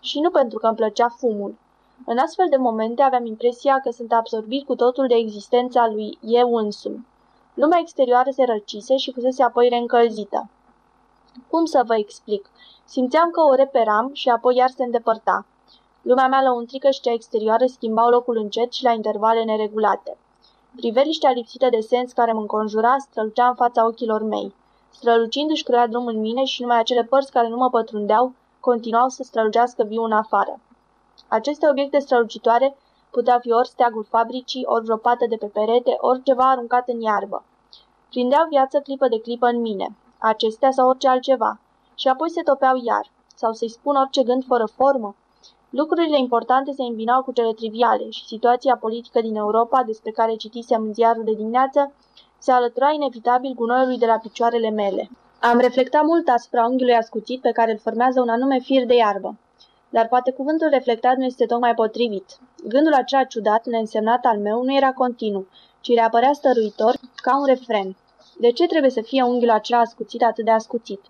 Și nu pentru că îmi plăcea fumul. În astfel de momente aveam impresia că sunt absorbit cu totul de existența lui eu însumi. Lumea exterioară se răcise și fusese apoi reîncălzită. Cum să vă explic? Simțeam că o reperam și apoi iar se îndepărta. Lumea mea lăuntrică și cea exterioară schimbau locul încet și la intervale neregulate. Priveliștea lipsită de sens care mă înconjura strălucea în fața ochilor mei. Strălucindu-și crea drum în mine și numai acele părți care nu mă pătrundeau continuau să strălucească viu în afară. Aceste obiecte strălucitoare putea fi ori steagul fabricii, ori vreo pată de pe perete, ori ceva aruncat în iarbă. Prindeau viață clipă de clipă în mine, acestea sau orice altceva, și apoi se topeau iar, sau să-i spun orice gând fără formă. Lucrurile importante se îmbinau cu cele triviale și situația politică din Europa, despre care citisem în ziarul de dimineață, se alătura inevitabil gunoiului de la picioarele mele. Am reflectat mult asupra unghiului ascuțit pe care îl formează un anume fir de iarbă. Dar poate cuvântul reflectat nu este tocmai potrivit. Gândul acela ciudat, neînsemnat al meu, nu era continuu, ci reapărea stăruitor, ca un refren. De ce trebuie să fie unghiul acela ascuțit atât de ascuțit?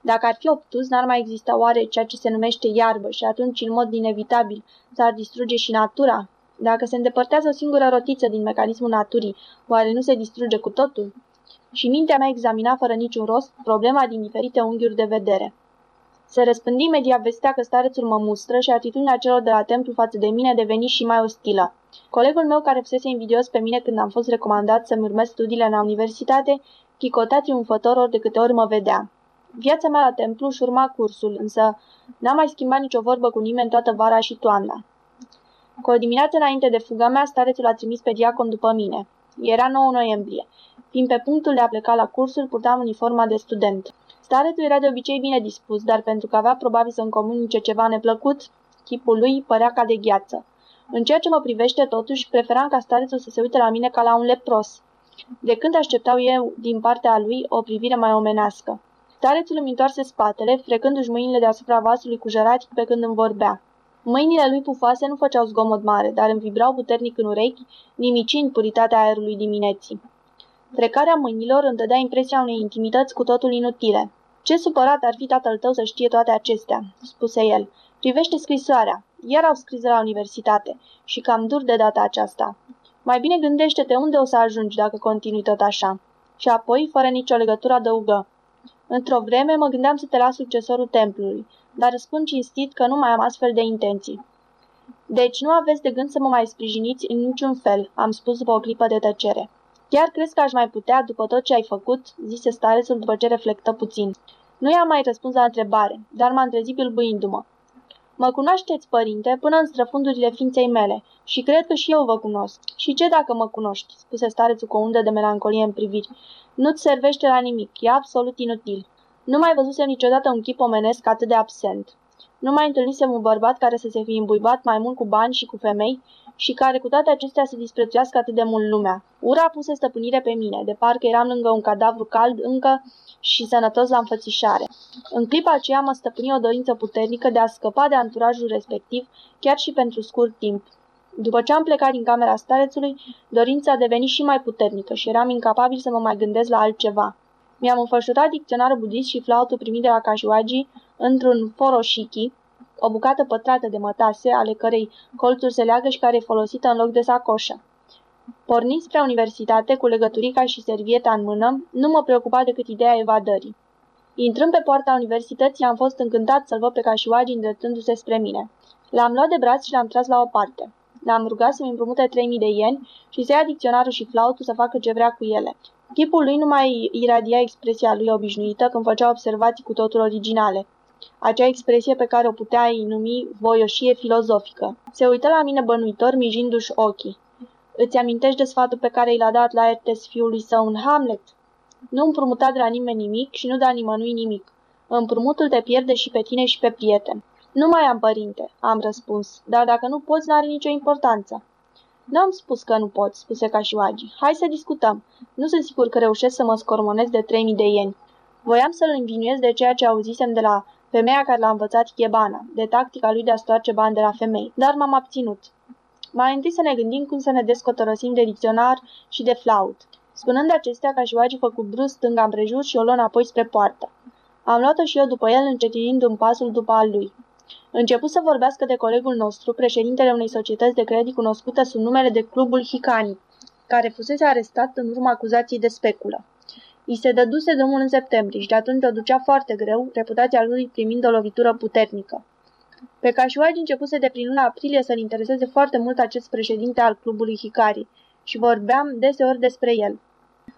Dacă ar fi obtuz, n-ar mai exista oare ceea ce se numește iarbă și atunci, în mod inevitabil, s-ar distruge și natura? Dacă se îndepărtează o singură rotiță din mecanismul naturii, oare nu se distruge cu totul? Și mintea mea examina fără niciun rost problema din diferite unghiuri de vedere. Se răspândi imediat vestea că starețul mă mustră și atitudinea celor de la templu față de mine deveni și mai ostilă. Colegul meu, care fusese invidios pe mine când am fost recomandat să-mi urmez studiile la universitate, chicotea triumfător ori de câte ori mă vedea. Viața mea la templu își urma cursul, însă n-am mai schimbat nicio vorbă cu nimeni toată vara și toamna. Cu o dimineață înainte de fuga mea, starețul a trimis pe diacon după mine. Era 9 noiembrie. Fiind pe punctul de a pleca la cursul, purtam uniforma de student. Starețul era de obicei bine dispus, dar pentru că avea probabil să-mi comunice ceva neplăcut, chipul lui părea ca de gheață. În ceea ce mă privește, totuși, preferam ca starețul să se uite la mine ca la un lepros. De când așteptau eu, din partea lui, o privire mai omenească. Starețul îmi întoarse spatele, frecându-și mâinile deasupra vasului cu jăratic pe când îmi vorbea. Mâinile lui pufoase nu făceau zgomot mare, dar îmi vibrau puternic în urechi, nimicind puritatea aerului dimineții. Trecarea mâinilor îmi dădea impresia unei intimități cu totul inutile. Ce supărat ar fi tatăl tău să știe toate acestea, spuse el. Privește scrisoarea. Iar au scris de la universitate și cam dur de data aceasta. Mai bine gândește-te unde o să ajungi dacă continui tot așa. Și apoi, fără nicio legătură, adăugă. Într-o vreme mă gândeam să te las succesorul templului, dar răspund cinstit că nu mai am astfel de intenții. Deci nu aveți de gând să mă mai sprijiniți în niciun fel, am spus după o clipă de tăcere. Chiar crezi că aș mai putea, după tot ce ai făcut?" zise starețul după ce reflectă puțin. Nu i-am mai răspuns la întrebare, dar m-am trezit bilbuindu-mă. Mă cunoașteți, părinte, până în străfundurile ființei mele și cred că și eu vă cunosc. Și ce dacă mă cunoști?" spuse starețul cu o undă de melancolie în priviri. Nu-ți servește la nimic, e absolut inutil. Nu mai văzusem niciodată un chip omenesc atât de absent. Nu mai întâlnisem un bărbat care să se fi îmbuibat mai mult cu bani și cu femei și care cu toate acestea să disprețuiască atât de mult lumea. Ura puse stăpânire pe mine, de parcă eram lângă un cadavru cald încă și sănătos la înfățișare. În clipa aceea mă stăpâni o dorință puternică de a scăpa de anturajul respectiv, chiar și pentru scurt timp. După ce am plecat din camera starețului, dorința a devenit și mai puternică și eram incapabil să mă mai gândesc la altceva. Mi-am înfășurat dicționarul budist și flautul primit de la Kashiwaji într-un foroshiki, o bucată pătrată de mătase, ale cărei colțuri se leagă și care e folosită în loc de sacoșă. Pornind spre universitate cu legăturica și servieta în mână, nu mă preocupa decât ideea evadării. Intrând pe poarta universității, am fost încântat să-l văd pe Cașuagi îndreptându-se spre mine. L-am luat de braț și l-am tras la o parte. L-am rugat să-mi împrumute 3000 de ieni și să ia dicționarul și flautul să facă ce vrea cu ele. Chipul lui nu mai iradia expresia lui obișnuită când făcea observații cu totul originale. Acea expresie pe care o puteai numi voioșie filozofică. Se uită la mine bănuitor, mijindu-și ochii. Îți amintești de sfatul pe care i l-a dat la Ertes fiului său în Hamlet? Nu împrumuta de la nimeni nimic și nu da nimănui nimic. Împrumutul te pierde și pe tine și pe prieten. Nu mai am părinte, am răspuns, dar dacă nu poți, n-are nicio importanță. Nu am spus că nu pot, spuse Cașiwagi. Hai să discutăm. Nu sunt sigur că reușesc să mă scormonez de 3000 de ieni. Voiam să-l învinuiesc de ceea ce auzisem de la femeia care l-a învățat Chebana, de tactica lui de a stoarce bani de la femei, dar m-am abținut. Mai întâi să ne gândim cum să ne descotorosim de dicționar și de flaut. Spunând acestea, Cașiwagi făcut brusc stânga împrejur și o luă înapoi spre poartă. Am luat-o și eu după el, încetinind un pasul după al lui. Început să vorbească de colegul nostru, președintele unei societăți de credit cunoscută sub numele de Clubul Hicani, care fusese arestat în urma acuzației de speculă. I se dăduse drumul în septembrie și de atunci o ducea foarte greu, reputația lui primind o lovitură puternică. Pe Cașuagi începuse de prin luna aprilie să-l intereseze foarte mult acest președinte al clubului Hicari și vorbeam deseori despre el.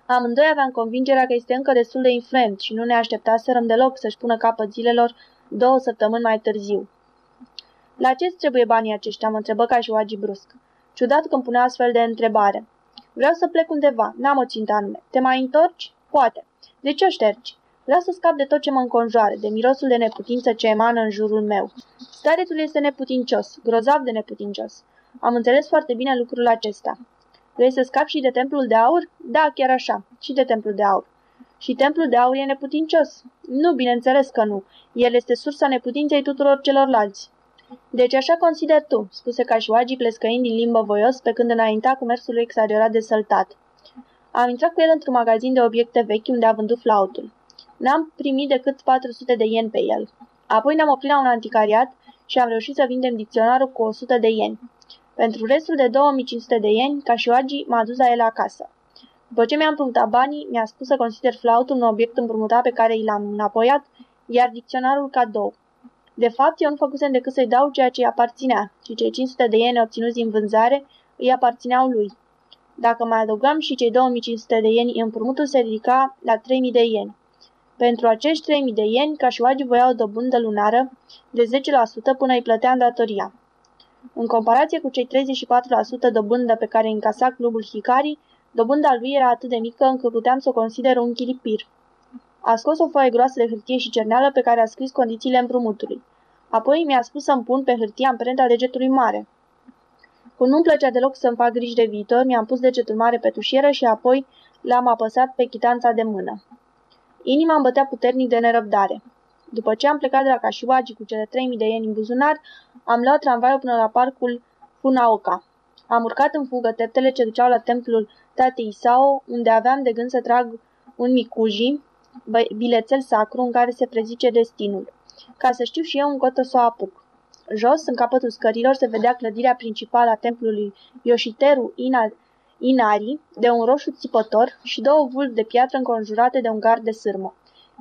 Amândoi aveam convingerea că este încă destul de influent și nu ne așteptaserăm deloc să-și pună capăt zilelor două săptămâni mai târziu. La ce trebuie banii aceștia?" mă întrebă Cașuagi brusc. Ciudat că îmi punea astfel de întrebare. Vreau să plec undeva, n-am o țintă anume. Te mai întorci? Poate. De ce o ștergi? Vreau să scap de tot ce mă înconjoară, de mirosul de neputință ce emană în jurul meu. Starețul este neputincios, grozav de neputincios. Am înțeles foarte bine lucrul acesta. Vrei să scapi și de templul de aur? Da, chiar așa, și de templul de aur. Și templul de aur e neputincios? Nu, bineînțeles că nu. El este sursa neputinței tuturor celorlalți. Deci așa consider tu, spuse Cașuagi plescăind din limbă voios, pe când înainta cu mersul lui exagerat de săltat. Am intrat cu el într-un magazin de obiecte vechi unde a vândut flautul. N-am primit decât 400 de yen pe el. Apoi ne-am oprit la un anticariat și am reușit să vindem dicționarul cu 100 de yen. Pentru restul de 2500 de yen, Cașioagi m-a dus la el acasă. După ce mi-am împrumutat banii, mi-a spus să consider flautul un obiect împrumutat pe care i l-am înapoiat, iar dicționarul cadou. De fapt, eu nu făcusem decât să-i dau ceea ce îi aparținea și cei 500 de ieni obținuți din vânzare îi aparțineau lui. Dacă mai adăugăm și cei 2500 de ieni, împrumutul se ridica la 3000 de ieni. Pentru acești 3000 de ieni, Cașuagi voia o dobândă lunară de 10% până îi plătea datoria. În comparație cu cei 34% dobândă pe care încasa clubul Hikari, dobânda lui era atât de mică încât puteam să o consider un chilipir. A scos o foaie groasă de hârtie și cerneală pe care a scris condițiile împrumutului. Apoi mi-a spus să-mi pun pe hârtie amprenta degetului mare. Cum nu-mi plăcea deloc să-mi fac griji de viitor, mi-am pus degetul mare pe tușieră și apoi l-am apăsat pe chitanța de mână. Inima îmi bătea puternic de nerăbdare. După ce am plecat de la Cașiwagi cu cele 3000 de ieni în buzunar, am luat tramvaiul până la parcul Funaoka. Am urcat în fugă teptele ce duceau la templul tatei Isao, unde aveam de gând să trag un micuji, bilețel sacru în care se prezice destinul, ca să știu și eu încotro să o apuc. Jos, în capătul scărilor, se vedea clădirea principală a templului Yoshiteru Ina Inari, de un roșu țipător și două vulpi de piatră înconjurate de un gard de sârmă.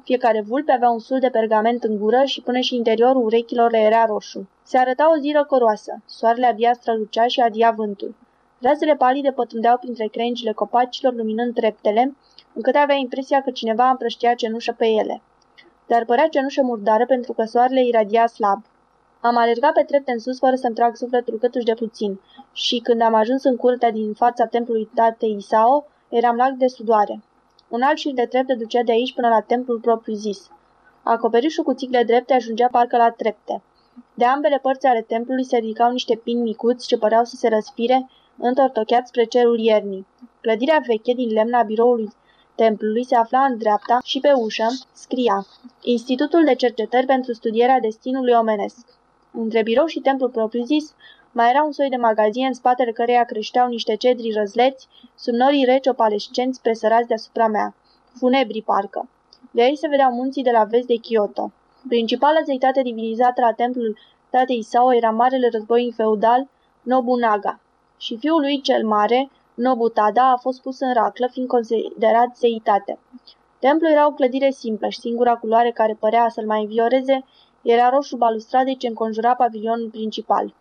Fiecare vulpe avea un sul de pergament în gură și până și interiorul urechilor le era roșu. Se arăta o zi răcoroasă. Soarele abia strălucea și adia vântul. Razele palide pătrundeau printre crengile copacilor, luminând treptele, încât avea impresia că cineva împrăștia cenușă pe ele. Dar părea cenușă murdară pentru că soarele iradia slab. Am alergat pe trepte în sus fără să-mi trag sufletul câtuși de puțin și când am ajuns în curtea din fața templului tatei Isao, eram lag de sudoare. Un alt șir de trepte ducea de aici până la templul propriu-zis. Acoperișul cu țigle drepte ajungea parcă la trepte. De ambele părți ale templului se ridicau niște pini micuți ce păreau să se răsfire, întortocheați spre cerul iernii. Clădirea veche din lemn a biroului templului se afla în dreapta și pe ușă scria Institutul de Cercetări pentru Studierea Destinului Omenesc. Între birou și templul propriu-zis mai era un soi de magazin în spatele căreia creșteau niște cedri răzleți, sub norii reci opalescenți presărați deasupra mea. Funebri, parcă. De aici se vedeau munții de la vest de Kyoto. Principala zeitate divinizată la templul tatei Sao era marele războinic feudal Nobunaga și fiul lui cel mare, Nobutada, a fost pus în raclă, fiind considerat zeitate. Templul era o clădire simplă și singura culoare care părea să-l mai învioreze era roșu balustradei ce înconjura pavilionul principal.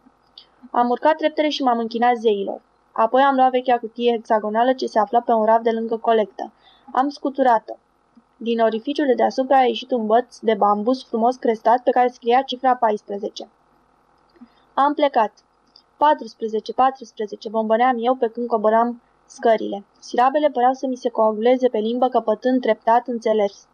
Am urcat treptele și m-am închinat zeilor. Apoi am luat vechea cutie hexagonală ce se afla pe un raft de lângă colectă. Am scuturat-o. Din orificiul de deasupra a ieșit un băț de bambus frumos crestat pe care scria cifra 14. Am plecat. 14, 14, bombăneam eu pe când coboram scările. Silabele păreau să mi se coaguleze pe limbă căpătând treptat înțeles.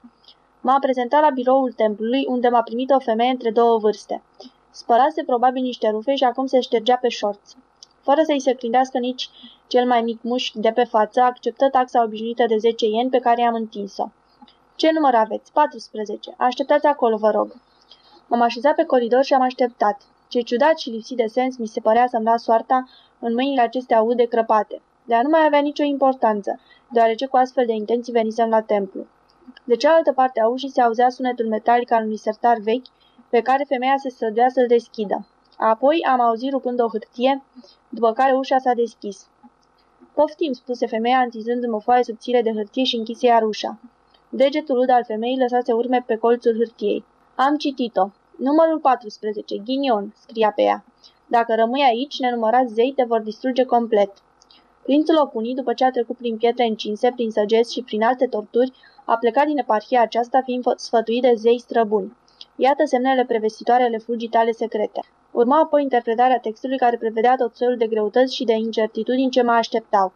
M-am prezentat la biroul templului, unde m-a primit o femeie între două vârste. Spălase probabil niște rufe și acum se ștergea pe șorț. Fără să-i se prindească nici cel mai mic mușchi de pe față, acceptă taxa obișnuită de 10 yen pe care i-am întins-o. Ce număr aveți? 14. Așteptați acolo, vă rog. M-am așezat pe coridor și am așteptat. Ce ciudat și lipsit de sens mi se părea să-mi las soarta în mâinile acestea aude crăpate. Dar nu mai avea nicio importanță, deoarece cu astfel de intenții venisem la templu. De cealaltă parte a ușii se auzea sunetul metalic al unui sertar vechi, pe care femeia se străduia să-l deschidă. Apoi am auzit rupând o hârtie, după care ușa s-a deschis. Poftim, spuse femeia, întinzându-mi o foaie subțire de hârtie și închise iar ușa. Degetul ud al femeii lăsase urme pe colțul hârtiei. Am citit-o. Numărul 14, ghinion, scria pe ea. Dacă rămâi aici, nenumărați zei te vor distruge complet. Prințul Opuni, după ce a trecut prin pietre încinse, prin săgeți și prin alte torturi, a plecat din eparhia aceasta fiind sfătuit de zei străbuni. Iată semnele prevestitoare ale fugii tale secrete. Urma apoi interpretarea textului care prevedea tot soiul de greutăți și de incertitudini ce mă așteptau.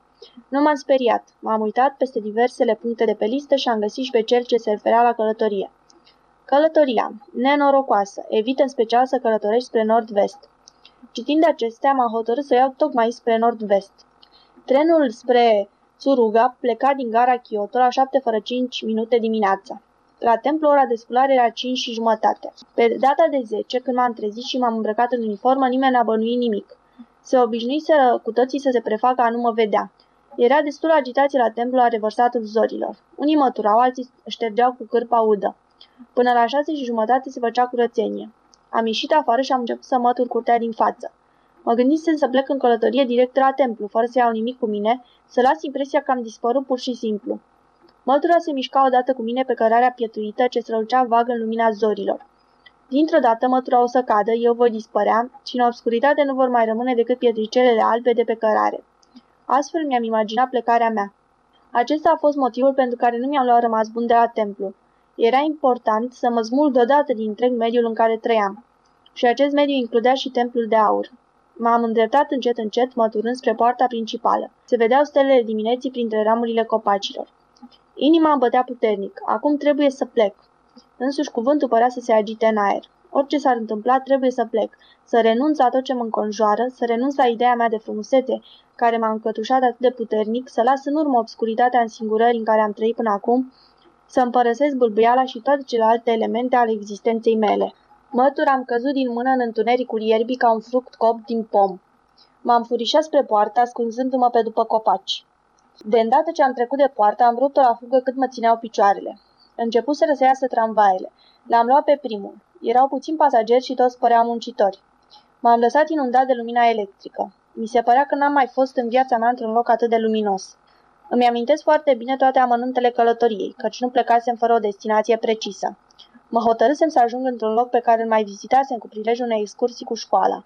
Nu m-am speriat. M-am uitat peste diversele puncte de pe listă și am găsit și pe cel ce se referea la călătorie. Călătoria. Nenorocoasă. Evită în special să călătorești spre nord-vest. Citind acestea, m-am hotărât să iau tocmai spre nord-vest. Trenul spre Tsuruga pleca din gara Kyoto la 7 fără 5 minute dimineața. La templu ora de sculare era 5 și jumătate. Pe data de 10, când m-am trezit și m-am îmbrăcat în uniformă, nimeni n-a bănuit nimic. Se obișnuiseră cu toții să se prefacă a nu mă vedea. Era destul agitație la templu la revărsatul zorilor. Unii măturau, alții ștergeau cu cârpa udă. Până la șase și jumătate se făcea curățenie. Am ieșit afară și am început să mătur curtea din față. Mă gândisem să plec în călătorie direct la templu, fără să iau nimic cu mine, să las impresia că am dispărut pur și simplu. Mătura se mișca odată cu mine pe cărarea pietuită ce strălucea vag în lumina zorilor. Dintr-o dată mătura o să cadă, eu voi dispărea și în obscuritate nu vor mai rămâne decât pietricelele albe de pe cărare. Astfel mi-am imaginat plecarea mea. Acesta a fost motivul pentru care nu mi-am luat rămas bun de la templu. Era important să mă smulg deodată din întreg mediul în care trăiam. Și acest mediu includea și templul de aur. M-am îndreptat încet încet, măturând spre poarta principală. Se vedeau stelele dimineții printre ramurile copacilor. Inima îmi bătea puternic. Acum trebuie să plec. Însuși cuvântul părea să se agite în aer. Orice s-ar întâmpla, trebuie să plec, să renunț la tot ce mă înconjoară, să renunț la ideea mea de frumusețe, care m-a încătușat atât de puternic, să las în urmă obscuritatea însingurării în care am trăit până acum, să împărăsesc bâlbâiala și toate celelalte elemente ale existenței mele. Mătur am căzut din mână în întunericul ierbii ca un fruct cop din pom. M-am furișat spre poartă, ascunzându-mă pe după copaci. De îndată ce am trecut de poartă, am vrut-o la fugă cât mă țineau picioarele. Începuseră să iasă tramvaiele. Le-am luat pe primul. Erau puțini pasageri și toți păreau muncitori. M-am lăsat inundat de lumina electrică. Mi se părea că n-am mai fost în viața mea într-un loc atât de luminos. Îmi amintesc foarte bine toate amănuntele călătoriei, căci nu plecasem fără o destinație precisă. Mă hotărâsem să ajung într-un loc pe care îl mai vizitasem cu prilejul unei excursii cu școala.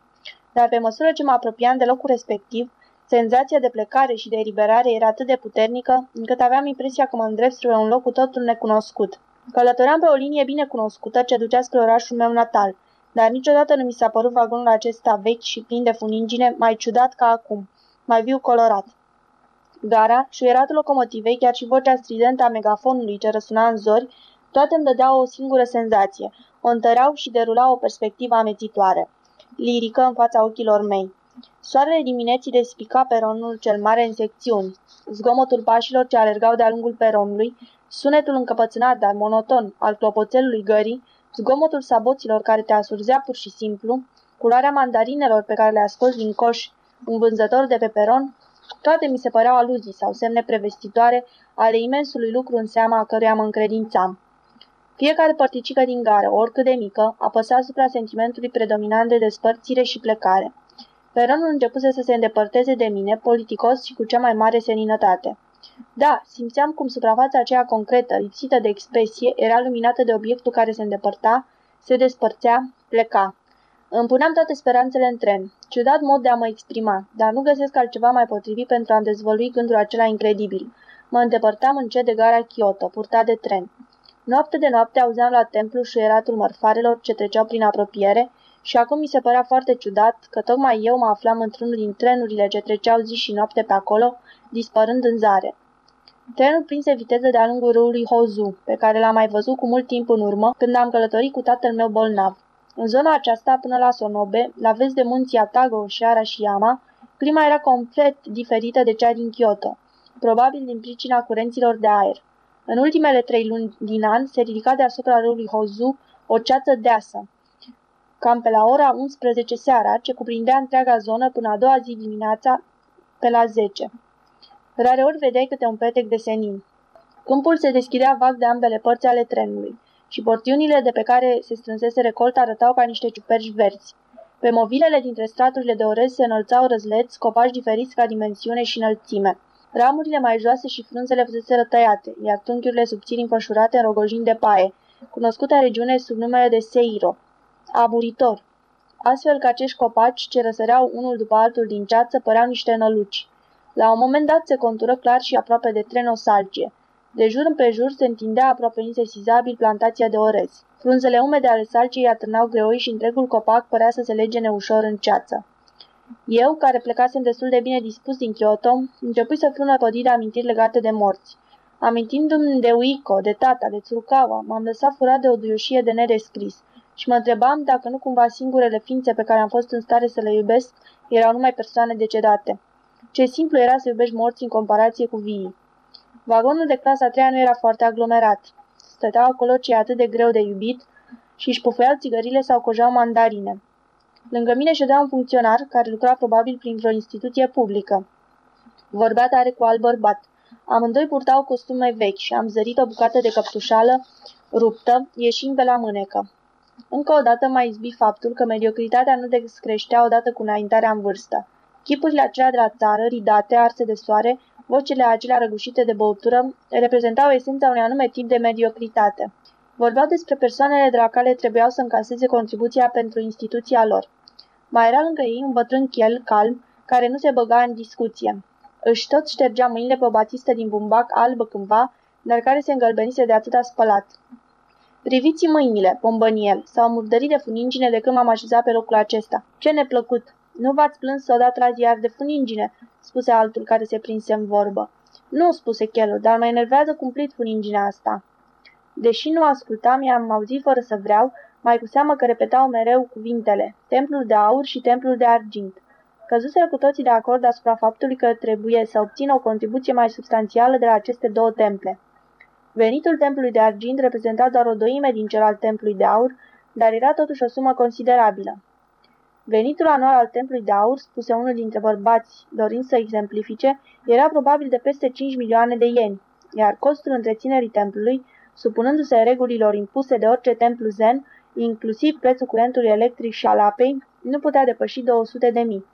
Dar pe măsură ce mă apropiam de locul respectiv, senzația de plecare și de eliberare era atât de puternică, încât aveam impresia că mă îndrept spre un loc cu totul necunoscut. Călătoream pe o linie bine cunoscută ce ducea spre orașul meu natal, dar niciodată nu mi s-a părut vagonul acesta vechi și plin de funingine mai ciudat ca acum, mai viu colorat. Gara, șuieratul locomotivei, chiar și vocea stridentă a megafonului ce răsuna în zori, toate îmi dădeau o singură senzație, o întăreau și derulau o perspectivă amețitoare, lirică în fața ochilor mei. Soarele dimineții despica peronul cel mare în secțiuni. Zgomotul pașilor ce alergau de-a lungul peronului, sunetul încăpățânat, dar monoton, al clopoțelului gării, zgomotul saboților care te asurzea pur și simplu, culoarea mandarinelor pe care le asculți din coș un vânzător de pe peron, toate mi se păreau aluzii sau semne prevestitoare ale imensului lucru în seama a căruia mă încredințam. Fiecare părticică din gară, oricât de mică, apăsa asupra sentimentului predominant de despărțire și plecare. Peronul începuse să se îndepărteze de mine, politicos și cu cea mai mare seninătate. Da, simțeam cum suprafața aceea concretă, lipsită de expresie, era luminată de obiectul care se îndepărta, se despărțea, pleca. Îmi puneam toate speranțele în tren. Ciudat mod de a mă exprima, dar nu găsesc altceva mai potrivit pentru a-mi dezvălui gândul acela incredibil. Mă îndepărtam încet de gara Kyoto, purtat de tren. Noapte de noapte auzeam la templu șuieratul mărfarelor ce treceau prin apropiere și acum mi se părea foarte ciudat că tocmai eu mă aflam într-unul din trenurile ce treceau zi și noapte pe acolo, dispărând în zare. Trenul prinse viteză de-a lungul râului Hozu, pe care l-am mai văzut cu mult timp în urmă, când am călătorit cu tatăl meu bolnav. În zona aceasta, până la Sonobe, la vest de munții Atago, Shara și Yama, clima era complet diferită de cea din Kyoto, probabil din pricina curenților de aer. În ultimele trei luni din an se ridica deasupra râului Hozu o ceață deasă, cam pe la ora 11 seara, ce cuprindea întreaga zonă până a doua zi dimineața, pe la 10. Rareori vedeai câte un petec de senin. Câmpul se deschidea vag de ambele părți ale trenului și portiunile de pe care se strânsese recolta arătau ca niște ciuperci verzi. Pe movilele dintre straturile de orez se înălțau răzleți, copaci diferiți ca dimensiune și înălțime. Ramurile mai joase și frunzele fuseseră tăiate, iar trunchiurile subțiri înfășurate în rogojini de paie, cunoscută regiune sub numele de Seiro, aburitor. Astfel că acești copaci, ce răsăreau unul după altul din ceață, păreau niște năluci. La un moment dat se contură clar și aproape de tren o salcie. De jur împrejur se întindea aproape insesizabil plantația de orez. Frunzele umede ale salciei atârnau greoi și întregul copac părea să se lege neușor în ceață. Eu, care plecasem destul de bine dispus din Kyoto, începui să fiu năpădit de amintiri legate de morți. Amintindu-mi de Uiko, de tata, de Tsurukawa, m-am lăsat furat de o duioșie de nedescris și mă întrebam dacă nu cumva singurele ființe pe care am fost în stare să le iubesc erau numai persoane decedate. Ce simplu era să iubești morți în comparație cu vii. Vagonul de clasa 3 nu era foarte aglomerat. Stăteau acolo ce e atât de greu de iubit și își pufuiau țigările sau cojau mandarine. Lângă mine ședea un funcționar care lucra probabil prin vreo instituție publică. Vorbea tare cu alt bărbat. Amândoi purtau costume vechi și am zărit o bucată de căptușală ruptă, ieșind de la mânecă. Încă o dată mai izbi faptul că mediocritatea nu descreștea odată cu înaintarea în vârstă. Chipurile acelea de la țară, ridate, arse de soare, vocile acelea răgușite de băutură, reprezentau esența unui anume tip de mediocritate. Vorbeau despre persoanele de la care trebuiau să încaseze contribuția pentru instituția lor. Mai era lângă ei un bătrân chel, calm, care nu se băga în discuție. Își tot ștergea mâinile pe o batistă din bumbac albă cândva, dar care se îngălbenise de atâta spălat. Priviți mâinile, pombăniel, s-au murdărit de funingine de când m-am așezat pe locul acesta. Ce neplăcut! Nu v-ați plâns odată la ziar de funingine?" spuse altul care se prinse în vorbă. Nu, spuse Chelu, dar mă enervează cumplit funinginea asta. Deși nu ascultam, i-am auzit fără să vreau, mai cu seamă că repetau mereu cuvintele, templul de aur și templul de argint. Căzuseră cu toții de acord asupra faptului că trebuie să obțină o contribuție mai substanțială de la aceste două temple. Venitul templului de argint reprezenta doar o doime din cel al templului de aur, dar era totuși o sumă considerabilă. Venitul anual al templului de aur, spuse unul dintre bărbați, dorind să exemplifice, era probabil de peste 5 milioane de ieni, iar costul întreținerii templului, supunându-se regulilor impuse de orice templu zen, inclusiv prețul curentului electric și al apei, nu putea depăși 200 de mii.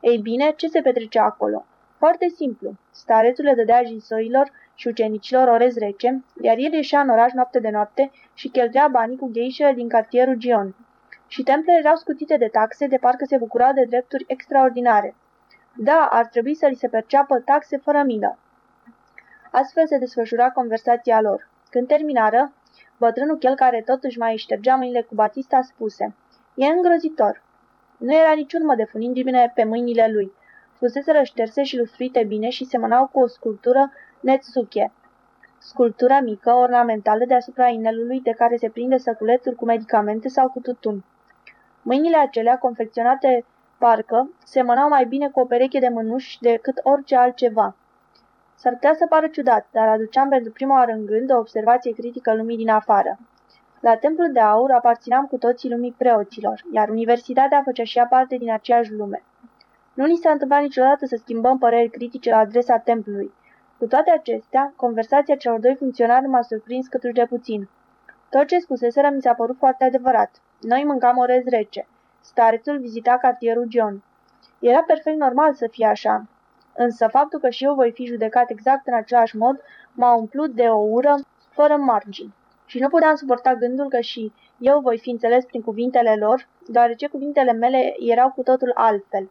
Ei bine, ce se petrecea acolo? Foarte simplu. Starețul le dădea jinsoilor și ucenicilor orez rece, iar el ieșea în oraș noapte de noapte și cheltuia banii cu gheișele din cartierul Gion. Și templele erau scutite de taxe, de parcă se bucurau de drepturi extraordinare. Da, ar trebui să li se perceapă taxe fără milă. Astfel se desfășura conversația lor. Când terminară, bătrânul chel care totuși mai ștergea mâinile cu Batista spuse E îngrozitor. Nu era nici urmă de funingime pe mâinile lui. Fuseseră șterse și lustruite bine și semănau cu o sculptură Netsuke. sculptură mică, ornamentală deasupra inelului de care se prinde săculețul cu medicamente sau cu tutun. Mâinile acelea, confecționate parcă, semănau mai bine cu o pereche de mânuși decât orice altceva. S-ar putea să pară ciudat, dar aduceam pentru prima oară în gând o observație critică lumii din afară. La Templul de Aur aparțineam cu toții lumii preoților, iar universitatea făcea și ea parte din aceeași lume. Nu ni s-a întâmplat niciodată să schimbăm păreri critice la adresa templului. Cu toate acestea, conversația celor doi funcționari m-a surprins cât de puțin. Tot ce spuseseră mi s-a părut foarte adevărat. Noi mâncam orez rece. Starețul vizita cartierul John. Era perfect normal să fie așa. Însă faptul că și eu voi fi judecat exact în același mod m-a umplut de o ură fără margini. Și nu puteam suporta gândul că și eu voi fi înțeles prin cuvintele lor, deoarece cuvintele mele erau cu totul altfel.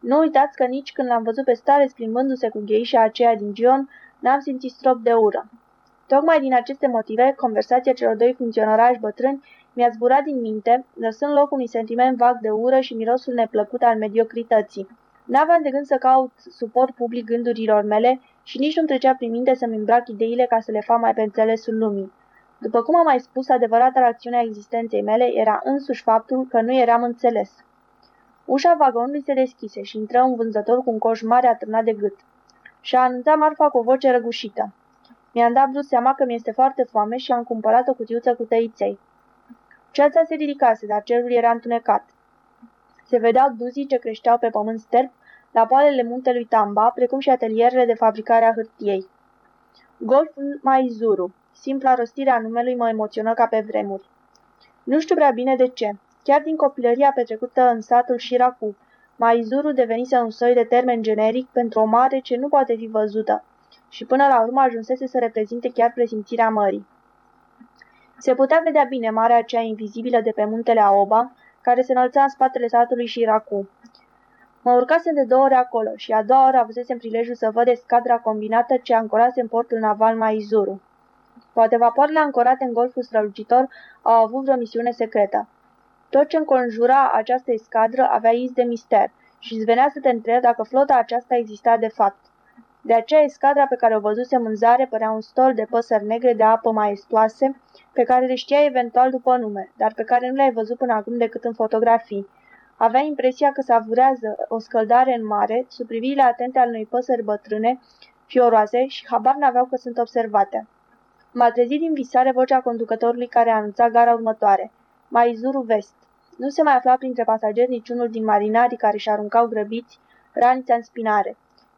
Nu uitați că nici când l-am văzut pe stare plimbându-se cu gheișa aceea din Gion, n-am simțit strop de ură. Tocmai din aceste motive, conversația celor doi funcționari bătrâni mi-a zburat din minte, lăsând loc unui sentiment vag de ură și mirosul neplăcut al mediocrității. N-aveam de gând să caut suport public gândurilor mele și nici nu trecea prin minte să-mi îmbrac ideile ca să le fac mai pe înțelesul lumii. După cum am mai spus, adevărata rațiune a existenței mele era însuși faptul că nu eram înțeles. Ușa vagonului se deschise și intră un vânzător cu un coș mare atârnat de gât. Și a anunțat marfa cu o voce răgușită. Mi-am dat brusc seama că mi-este foarte foame și am cumpărat o cutiuță cu tăiței. Ceața se ridicase, dar cerul era întunecat. Se vedeau duzii ce creșteau pe pământ sterp la poalele muntelui Tamba, precum și atelierele de fabricare a hârtiei. Golful Maizuru, simpla rostire a numelui mă emoționă ca pe vremuri. Nu știu prea bine de ce. Chiar din copilăria petrecută în satul Shiraku, Maizuru devenise un soi de termen generic pentru o mare ce nu poate fi văzută și până la urmă ajunsese să reprezinte chiar presimțirea mării. Se putea vedea bine marea aceea invizibilă de pe muntele Aoba, care se înălța în spatele satului Shiraku. Mă urcasem de două ori acolo și a doua oră avusesem prilejul să văd escadra combinată ce ancorase în portul naval Maizuru. Poate vapoarele ancorate în golful strălucitor au avut vreo misiune secretă. Tot ce înconjura această escadră avea iz de mister și îți venea să te întrebi dacă flota aceasta exista de fapt. De aceea escadra pe care o văzusem în zare părea un stol de păsări negre de apă maestoase, pe care le știai eventual după nume, dar pe care nu le-ai văzut până acum decât în fotografii. Avea impresia că savurează o scăldare în mare, sub privirile atente al unei păsări bătrâne, fioroase și habar n-aveau că sunt observate. M-a trezit din visare vocea conducătorului care a anunțat gara următoare. Maizuru Vest. Nu se mai afla printre pasageri niciunul din marinarii care și aruncau grăbiți ranița în spinare.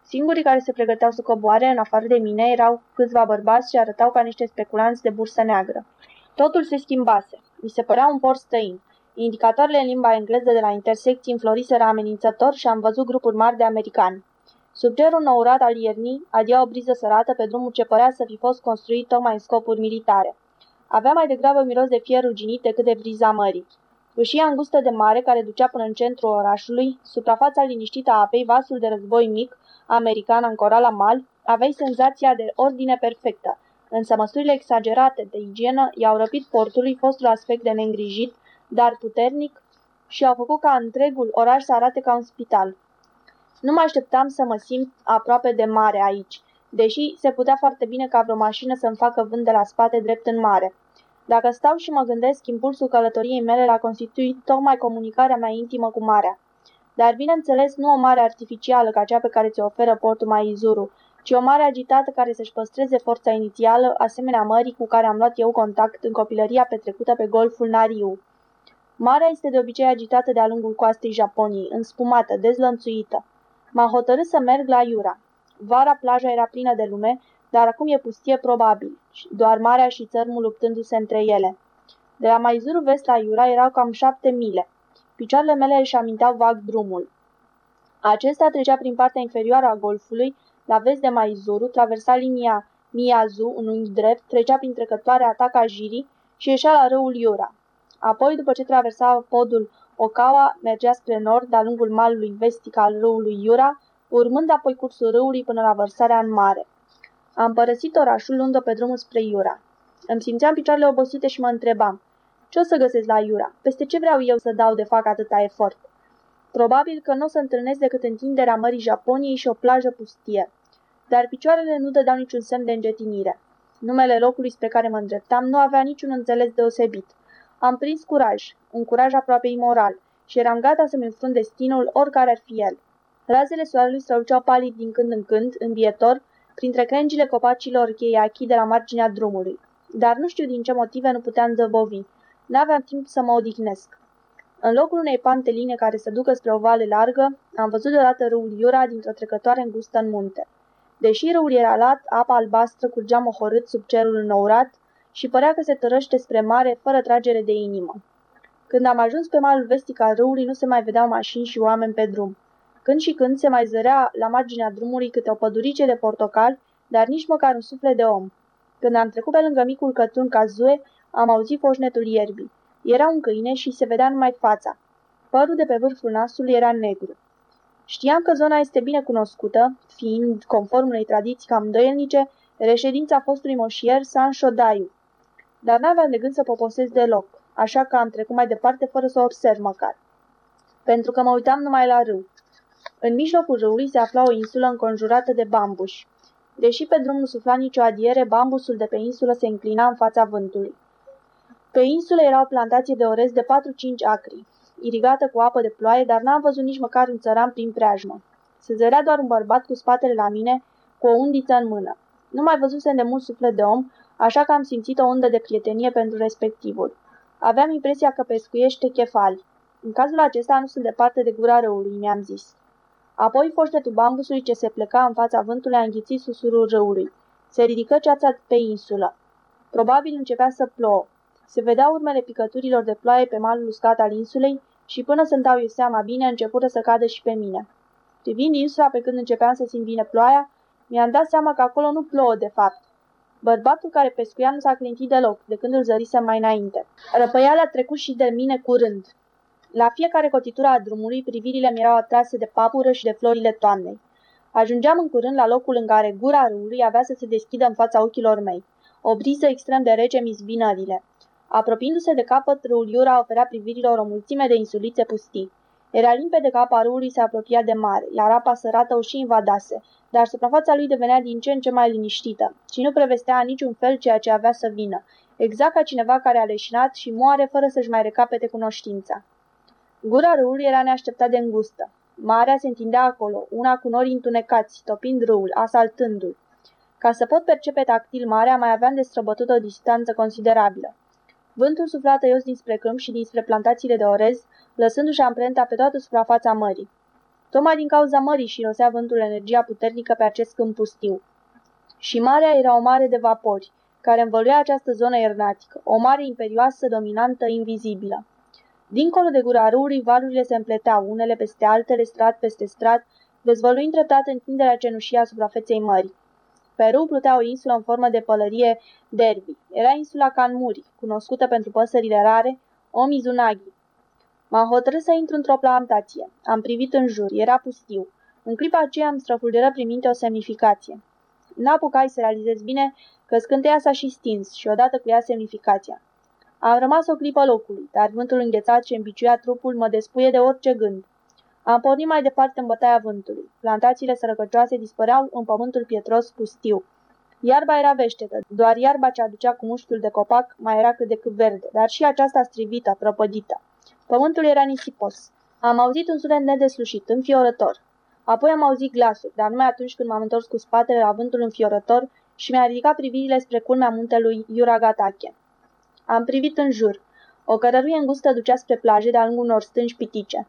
Singurii care se pregăteau să coboare, în afară de mine, erau câțiva bărbați și arătau ca niște speculanți de bursă neagră. Totul se schimbase. Mi se părea un port străin. Indicatoarele în limba engleză de la intersecții înfloriseră amenințător și am văzut grupuri mari de americani. Sub cerul nourat al iernii, adia o briză sărată pe drumul ce părea să fi fost construit tocmai în scopuri militare. Avea mai degrabă miros de fier ruginit decât de briza mării. Fâșia îngustă de mare care ducea până în centrul orașului, suprafața liniștită a apei, vasul de război mic, american ancorat la mal, aveai senzația de ordine perfectă, însă măsurile exagerate de igienă i-au răpit portului fostul aspect de neîngrijit, dar puternic, și au făcut ca întregul oraș să arate ca un spital. Nu mă așteptam să mă simt aproape de mare aici, deși se putea foarte bine ca vreo mașină să-mi facă vânt de la spate drept în mare. Dacă stau și mă gândesc, impulsul călătoriei mele l-a constituit tocmai comunicarea mea intimă cu marea. Dar, bineînțeles, nu o mare artificială ca cea pe care ți-o oferă portul Maizuru, ci o mare agitată care să-și păstreze forța inițială, asemenea mării cu care am luat eu contact în copilăria petrecută pe golful Nariu. Marea este de obicei agitată de-a lungul coastei Japoniei, înspumată, dezlănțuită. M-am hotărât să merg la Iura. Vara plaja era plină de lume, dar acum e pustie probabil, doar marea și țărmul luptându-se între ele. De la Maizuru vest la Iura erau cam șapte mile. Picioarele mele își aminteau vag drumul. Acesta trecea prin partea inferioară a golfului, la vest de Maizuru, traversa linia Miyazu, un unghi drept, trecea prin trecătoarea Takajiri și ieșea la râul Iura. Apoi, după ce traversa podul Okawa, mergea spre nord, de-a lungul malului vestic al râului Iura, urmând apoi cursul râului până la vărsarea în mare. Am părăsit orașul luând pe drumul spre Iura. Îmi simțeam picioarele obosite și mă întrebam, ce o să găsesc la Iura? Peste ce vreau eu să dau de fac atâta efort? Probabil că nu o să întâlnesc decât întinderea mării Japoniei și o plajă pustie. Dar picioarele nu dădeau niciun semn de îngetinire. Numele locului spre care mă îndreptam nu avea niciun înțeles deosebit. Am prins curaj, un curaj aproape imoral, și eram gata să-mi înfrunt destinul oricare ar fi el. Razele soarelui străluceau palid din când în când, învietor, printre crengile copacilor cheiachi de la marginea drumului. Dar nu știu din ce motive nu puteam zăbovi. N-aveam timp să mă odihnesc. În locul unei panteline care se ducă spre o vale largă, am văzut deodată râul Iura dintr-o trecătoare îngustă în munte. Deși râul era lat, apa albastră curgea mohorât sub cerul înourat și părea că se tărăște spre mare, fără tragere de inimă. Când am ajuns pe malul vestic al râului, nu se mai vedeau mașini și oameni pe drum. Când și când se mai zărea la marginea drumului câte o pădurice de portocal, dar nici măcar un suflet de om. Când am trecut pe lângă micul cătun Cazue, am auzit foșnetul ierbii. Era un câine și se vedea numai fața. Părul de pe vârful nasului era negru. Știam că zona este bine cunoscută, fiind, conform unei tradiții cam doielnice, reședința fostului moșier San Șodaiu. Dar n-aveam de gând să poposesc deloc, așa că am trecut mai departe fără să o observ măcar. Pentru că mă uitam numai la râu. În mijlocul râului se afla o insulă înconjurată de bambuși. Deși pe drum nu sufla nicio adiere, bambusul de pe insulă se înclina în fața vântului. Pe insulă era o plantație de orez de 4-5 acri, irigată cu apă de ploaie, dar n-am văzut nici măcar un țăran prin preajmă. Se zărea doar un bărbat cu spatele la mine, cu o undiță în mână. Nu mai văzusem de mult suflet de om, așa că am simțit o undă de prietenie pentru respectivul. Aveam impresia că pescuiește chefali. În cazul acesta nu sunt departe de gura râului, mi-am zis. Apoi foștetul bambusului ce se pleca în fața vântului a înghițit susurul râului. Se ridică ceața pe insulă. Probabil începea să plouă. Se vedeau urmele picăturilor de ploaie pe malul uscat al insulei și până să-mi dau eu seama bine, începură să cadă și pe mine. Privind insula pe când începeam să simt bine ploaia, mi-am dat seama că acolo nu plouă de fapt. Bărbatul care pescuia nu s-a clintit deloc, de când îl zărisem mai înainte. Răpăiala a trecut și de mine curând. La fiecare cotitură a drumului, privirile mi erau atrase de papură și de florile toamnei. Ajungeam în curând la locul în care gura râului avea să se deschidă în fața ochilor mei. O briză extrem de rece mi zbinările. Apropiindu-se de capăt, râul Iura oferea privirilor o mulțime de insulițe pustii. Era limpede că apa râului se apropia de mare, iar apa sărată o și invadase, dar suprafața lui devenea din ce în ce mai liniștită și nu prevestea niciun fel ceea ce avea să vină, exact ca cineva care a leșinat și moare fără să-și mai recapete cunoștința. Gura râului era neașteptat de îngustă. Marea se întindea acolo, una cu nori întunecați, topind râul, asaltându-l. Ca să pot percepe tactil marea, mai aveam de străbătut o distanță considerabilă. Vântul sufla tăios dinspre câmp și dinspre plantațiile de orez, lăsându-și amprenta pe toată suprafața mării. Tocmai din cauza mării și rosea vântul energia puternică pe acest câmp pustiu. Și marea era o mare de vapori, care învăluia această zonă ernatică, o mare imperioasă, dominantă, invizibilă. Dincolo de gura râului, valurile se împleteau, unele peste altele, strat peste strat, dezvăluind treptat întinderea cenușii a suprafeței mării. Pe râu plutea o insulă în formă de pălărie derby. Era insula Canmuri, cunoscută pentru păsările rare, o Mizunagi. M-am hotărât să intru într-o plantație. Am privit în jur, era pustiu. În clipa aceea îmi străfulgeră prin minte o semnificație. N-apucai să realizez bine că scânteia s-a și stins și odată cu ea semnificația. Am rămas o clipă locului, dar vântul înghețat ce împiciuia trupul mă despuie de orice gând. Am pornit mai departe în bătaia vântului. Plantațiile sărăcăcioase dispăreau în pământul pietros pustiu. Iarba era veștetă, doar iarba ce aducea cu mușchiul de copac mai era cât de cât verde, dar și aceasta strivită, prăpădită. Pământul era nisipos. Am auzit un sunet nedeslușit, înfiorător. Apoi am auzit glasuri, dar numai atunci când m-am întors cu spatele la vântul înfiorător și mi-a ridicat privirile spre culmea muntelui Iuragatake. Am privit în jur. O cărăruie îngustă ducea spre plaje de-a lungul unor stânci pitice.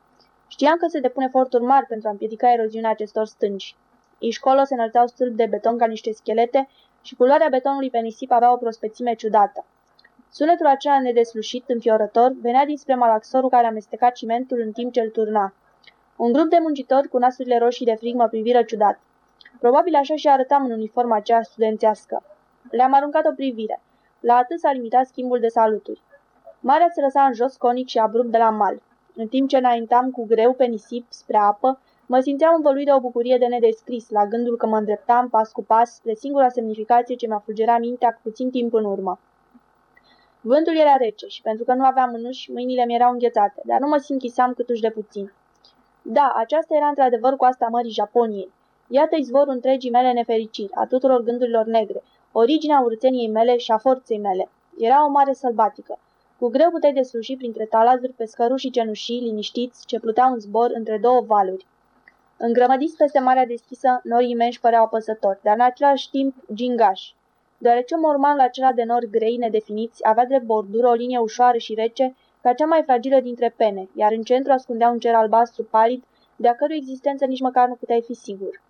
Știam că se depune eforturi mari pentru a împiedica eroziunea acestor stânci. Ișcolo se înălțau stâlpi de beton ca niște schelete și culoarea betonului pe nisip avea o prospețime ciudată. Sunetul acela nedeslușit, înfiorător, venea dinspre malaxorul care amesteca cimentul în timp ce îl turna. Un grup de muncitori cu nasurile roșii de frig mă priviră ciudat. Probabil așa și arătam în uniforma aceea studențească. Le-am aruncat o privire. La atât s-a limitat schimbul de saluturi. Marea se lăsa în jos conic și abrupt de la mal. În timp ce înaintam cu greu pe nisip spre apă, mă simțeam învăluit de o bucurie de nedescris, la gândul că mă îndreptam pas cu pas spre singura semnificație ce mi-a fulgerat mintea cu puțin timp în urmă. Vântul era rece și pentru că nu aveam mânuși, mâinile mi erau înghețate, dar nu mă sinchisam câtuși de puțin. Da, aceasta era într-adevăr cu asta mării Japoniei. Iată izvorul întregii mele nefericiri, a tuturor gândurilor negre, originea urțeniei mele și a forței mele. Era o mare sălbatică. Cu greu puteai desluși printre talazuri pescăruși și cenușii liniștiți ce pluteau în zbor între două valuri. Îngrămădiți peste marea deschisă, norii imenși păreau apăsători, dar în același timp gingași. Deoarece mormanul acela de nori grei nedefiniți avea drept bordură o linie ușoară și rece, ca cea mai fragilă dintre pene, iar în centru ascundea un cer albastru palid, de a cărui existență nici măcar nu puteai fi sigur.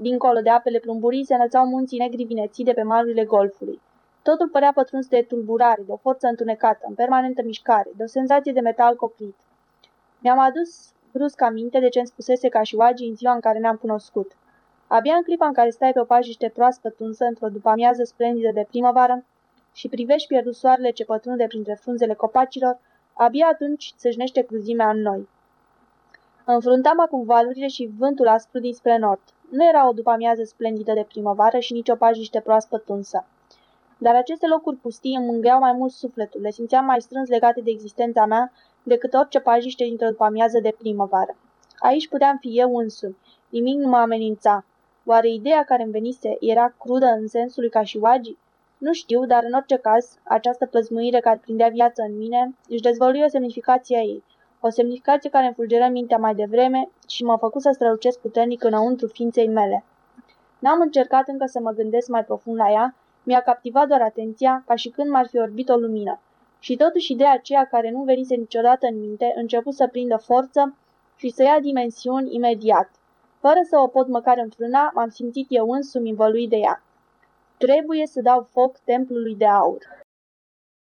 Dincolo de apele plumburii se înălțau munții negri vineții de pe malurile golfului. Totul părea pătruns de tulburare, de o forță întunecată, în permanentă mișcare, de o senzație de metal coplit. Mi-am adus brusc aminte de ce îmi spusese ca și Oagi în ziua în care ne-am cunoscut. Abia în clipa în care stai pe o pajiște proaspăt unsă într-o după-amiază splendidă de primăvară și privești pierdut soarele ce pătrunde printre frunzele copacilor, abia atunci țâșnește cruzimea în noi. Înfruntam acum valurile și vântul aspru dinspre nord. Nu era o după-amiază splendidă de primăvară și nici o pajiște proaspăt unsă. Dar aceste locuri pustii îmi mângheau mai mult sufletul, le simțeam mai strâns legate de existența mea decât orice pajiște dintr-o după-amiază de primăvară. Aici puteam fi eu însumi, nimic nu mă amenința. Oare ideea care îmi venise era crudă în sensul ca și Wagi? Nu știu, dar în orice caz, această plăzmuire care prindea viață în mine își dezvăluie o semnificație a ei, o semnificație care îmi fulgeră mintea mai devreme și m-a făcut să strălucesc puternic înăuntru ființei mele. N-am încercat încă să mă gândesc mai profund la ea, mi-a captivat doar atenția, ca și când m-ar fi orbit o lumină. Și totuși ideea aceea care nu venise niciodată în minte început să prindă forță și să ia dimensiuni imediat. Fără să o pot măcar înfrâna, m-am simțit eu însumi învăluit de ea. Trebuie să dau foc templului de aur.